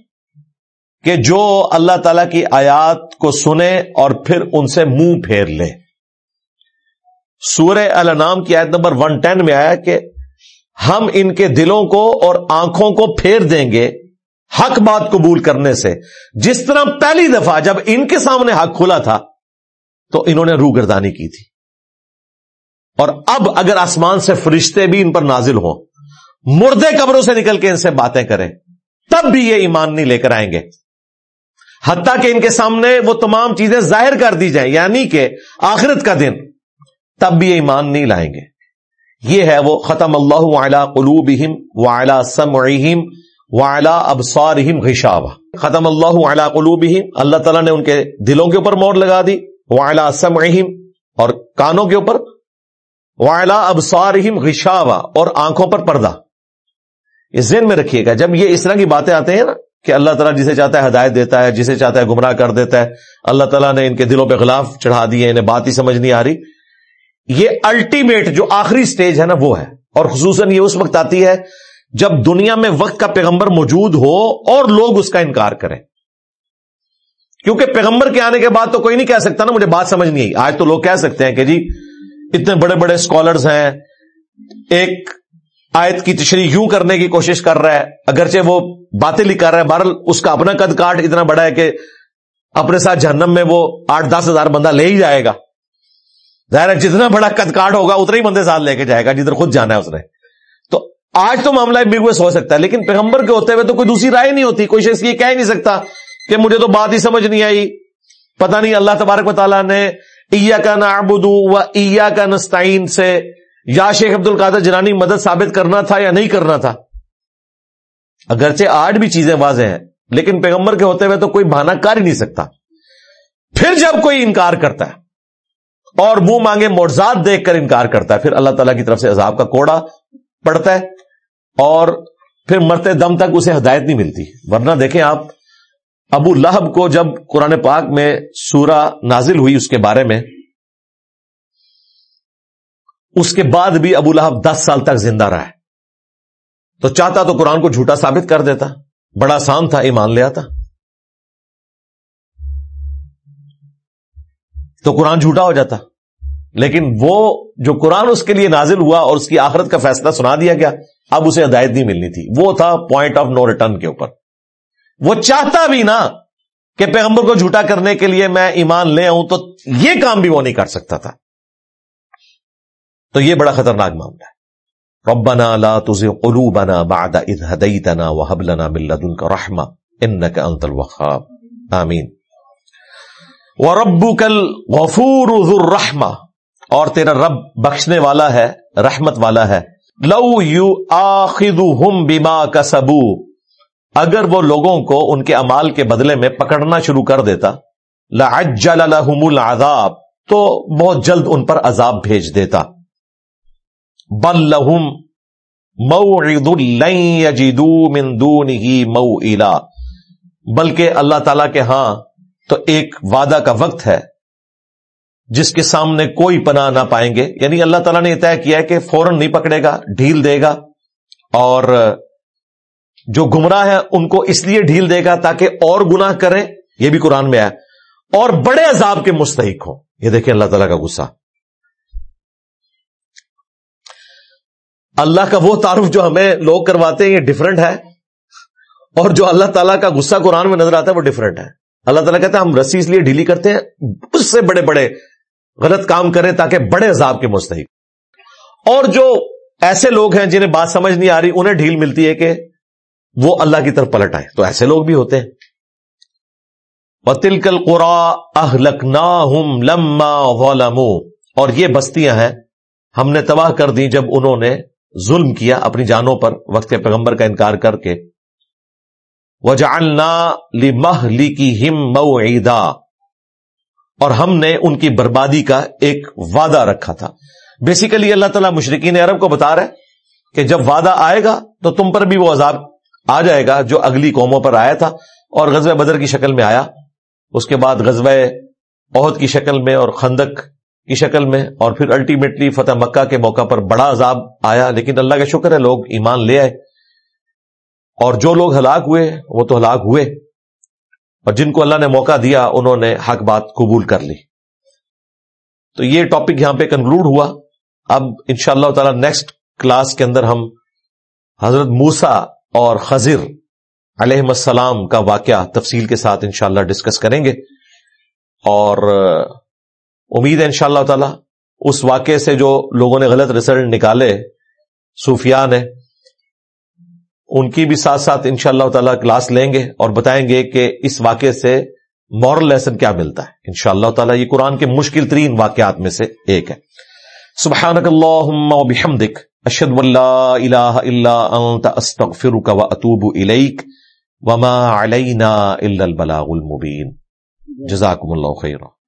کہ جو اللہ تعالی کی آیات کو سنے اور پھر ان سے منہ پھیر لے۔ سورہ الانام کی آیت نمبر ون ٹین میں آیا کہ ہم ان کے دلوں کو اور آنکھوں کو پھیر دیں گے حق بات قبول کرنے سے۔ جس طرح پہلی دفعہ جب ان کے سامنے حق کھلا تھا تو انہوں نے روح گردانی کی تھی۔ اور اب اگر آسمان سے فرشتے بھی ان پر نازل ہوں مردے قبروں سے نکل کے ان سے باتیں کریں۔ تب بھی یہ ایمان نہیں لے کر آئیں گے۔ حتیٰ کہ ان کے سامنے وہ تمام چیزیں ظاہر کر دی جائیں یعنی کہ آخرت کا دن۔ تب بھی یہ ایمان نہیں لائیں گے۔ یہ ہے وہ ختم اللہ وعلا قلوبہم وعلا سمعہم وعلا ابصارہم غشاوہ۔ ختم اللہ وعلا قلوبہم، اللہ تعالیٰ نے ان کے دلوں کے اوپر مور لگا دی۔ وعلا سمعہم اور کانوں کے اوپر۔ وعلا ابصارہم غشاوہ اور آنکھوں پر پردہ۔ اس ذہن میں رکھیے گا۔ جب یہ اس طرح کی باتیں آتے ہیں نا کہ اللہ تعالیٰ جسے چاہتا ہے ہدایت دیتا ہے، جسے چاہتا ہے گمراہ کر دیتا ہے، اللہ تعالیٰ نے ان کے دلوں پہ خلاف چڑھا دیے انہیں بات ہی سمجھ نہیں آ رہی۔ یہ الٹیمیٹ جو آخری سٹیج ہے نا، وہ ہے۔ اور خصوصاً یہ اس وقت آتی ہے جب دنیا میں وقت کا پیغمبر موجود ہو اور لوگ اس کا انکار کریں۔ کیونکہ پیغمبر کے آنے کے بعد تو کوئی نہیں کہہ سکتا نا، مجھے بات سمجھ نہیں آئی۔ آج تو لوگ کہہ سکتے ہیں کہ جی اتنے بڑے بڑے اسکالرز ہیں۔ ایک آیت کی تشریح یوں کرنے کی کوشش کر رہا ہے، اگرچہ وہ باتیں لکھ کر رہا ہے، بہرحال اس کا اپنا قد کاٹ اتنا بڑا ہے کہ اپنے ساتھ جہنم میں وہ آٹھ دس ہزار بندہ لے ہی جائے گا۔ ظاہر ہے، جتنا بڑا قد کاٹ ہوگا، اتنا ہی بندے ساتھ لے کے جائے گا، جدھر خود جانا ہے اس نے۔ تو آج تو معاملہ بگوس ہو سکتا ہے، لیکن پیغمبر کے ہوتے ہوئے تو کوئی دوسری رائے نہیں ہوتی، کوئی شخص یہ کہہ نہیں سکتا کہ مجھے تو بات ہی سمجھ نہیں آئی۔ پتہ نہیں، اللہ تبارک و تعالیٰ نے ایا کا نعبدو و ایا کا نستعین سے یا شیخ عبد القادر جنانی مدد ثابت کرنا تھا یا نہیں کرنا تھا؟ اگرچہ آج بھی چیزیں واضح ہیں، لیکن پیغمبر کے ہوتے ہوئے تو کوئی بہانا کر ہی نہیں سکتا۔ پھر جب کوئی انکار کرتا ہے اور منہ مانگے مرزاد دیکھ کر انکار کرتا ہے، پھر اللہ تعالیٰ کی طرف سے عذاب کا کوڑا پڑتا ہے اور پھر مرتے دم تک اسے ہدایت نہیں ملتی۔ ورنہ دیکھیں آپ، ابو لہب کو جب قرآن پاک میں سورہ نازل ہوئی اس کے بارے میں اس کے بعد بھی ابو لہب دس سال تک زندہ رہا ہے تو چاہتا تو قرآن کو جھوٹا ثابت کر دیتا، بڑا آسان تھا، ایمان لے آتا۔ تو قرآن جھوٹا ہو جاتا۔ لیکن وہ جو قرآن اس کے لیے نازل ہوا اور اس کی آخرت کا فیصلہ سنا دیا گیا، اب اسے ہدایت نہیں ملنی تھی۔ وہ تھا پوائنٹ آف نو ریٹرن کے اوپر۔ وہ چاہتا بھی نا کہ پیغمبر کو جھوٹا کرنے کے لیے میں ایمان لے آؤں تو یہ کام بھی وہ نہیں کر سکتا تھا۔ تو یہ بڑا خطرناک معاملہ ہے۔ ربنا لا تزغ قلوبنا بعد اذ هديتنا وهب لنا من لدنك رحمه انك انت الوهاب۔ آمین۔ وربك الغفور ذو الرحمه اور تیرا رب بخشنے والا ہے، رحمت والا ہے۔ لو یو بما كسبوا۔ اگر وہ لوگوں کو ان کے امال کے بدلے میں پکڑنا شروع کر دیتا، لعجل لهم العذاب۔ تو بہت جلد ان پر عذاب بھیج دیتا۔ بل لہم موعد لن یجدو من دونه موئلا۔ بلکہ اللہ تعالی کے ہاں تو ایک وعدہ کا وقت ہے، جس کے سامنے کوئی پناہ نہ پائیں گے۔ یعنی اللہ تعالیٰ نے یہ طے کیا ہے کہ فوراً نہیں پکڑے گا، ڈھیل دے گا۔ اور جو گمراہ ہے ان کو اس لیے ڈھیل دے گا تاکہ اور گناہ کریں۔ یہ بھی قرآن میں آیا اور بڑے عذاب کے مستحق ہوں۔ یہ دیکھیں اللہ تعالیٰ کا غصہ۔ اللہ کا وہ تعارف جو ہمیں لوگ کرواتے ہیں یہ ڈفرنٹ ہے اور جو اللہ تعالیٰ کا غصہ قرآن میں نظر آتا ہے وہ ڈفرنٹ ہے۔ اللہ تعالیٰ کہتا ہے ہم رسی اس لیے ڈھیلی کرتے ہیں، اس سے بڑے بڑے غلط کام کریں تاکہ بڑے عذاب کے مستحق۔ اور جو ایسے لوگ ہیں جنہیں بات سمجھ نہیں آ رہی، انہیں ڈھیل ملتی ہے کہ وہ اللہ کی طرف پلٹ آئے۔ تو ایسے لوگ بھی ہوتے ہیں۔ تلکل قرا لما اور یہ بستیاں ہیں، ہم نے تباہ کر دی جب انہوں نے ظلم کیا اپنی جانوں پر، وقت پیغمبر کا انکار کر کے۔ وجعلنا لمہلکہم موعیدا اور ہم نے ان کی بربادی کا ایک وعدہ رکھا تھا۔ بیسیکلی اللہ تعالیٰ مشرقین عرب کو بتا رہے کہ جب وعدہ آئے گا تو تم پر بھی وہ عذاب آ جائے گا جو اگلی قوموں پر آیا تھا اور غزوہ بدر کی شکل میں آیا۔ اس کے بعد غزوہ عہد کی شکل میں اور خندق کی شکل میں اور پھر الٹیمیٹلی فتح مکہ کے موقع پر بڑا عذاب آیا، لیکن اللہ کا شکر ہے، لوگ ایمان لے آئے۔ اور جو لوگ ہلاک ہوئے، وہ تو ہلاک ہوئے۔ اور جن کو اللہ نے موقع دیا، انہوں نے حق بات قبول کر لی۔ تو یہ ٹاپک یہاں پہ کنکلوڈ ہوا۔ اب ان شاء اللہ تعالی نیکسٹ کلاس کے اندر ہم حضرت موسا اور خزر علیہ السلام کا واقعہ تفصیل کے ساتھ انشاءاللہ ڈسکس کریں گے۔ اور امید ہے ان شاء اللہ تعالی اس واقعے سے جو لوگوں نے غلط رزلٹ نکالے، صوفیان نے ان کی بھی ساتھ ساتھ ان شاء اللہ تعالی کلاس لیں گے اور بتائیں گے کہ اس واقعے سے مورل لیسن کیا ملتا ہے۔ ان شاء اللہ تعالیٰ یہ قرآن کے مشکل ترین واقعات میں سے ایک ہے۔ سبحانک اللہم و بحمدک اشد الہ الا انت، استغفرک و اتوب الیک، وما علینا الا البلاغ المبین۔ جزاکم اللہ خیرہ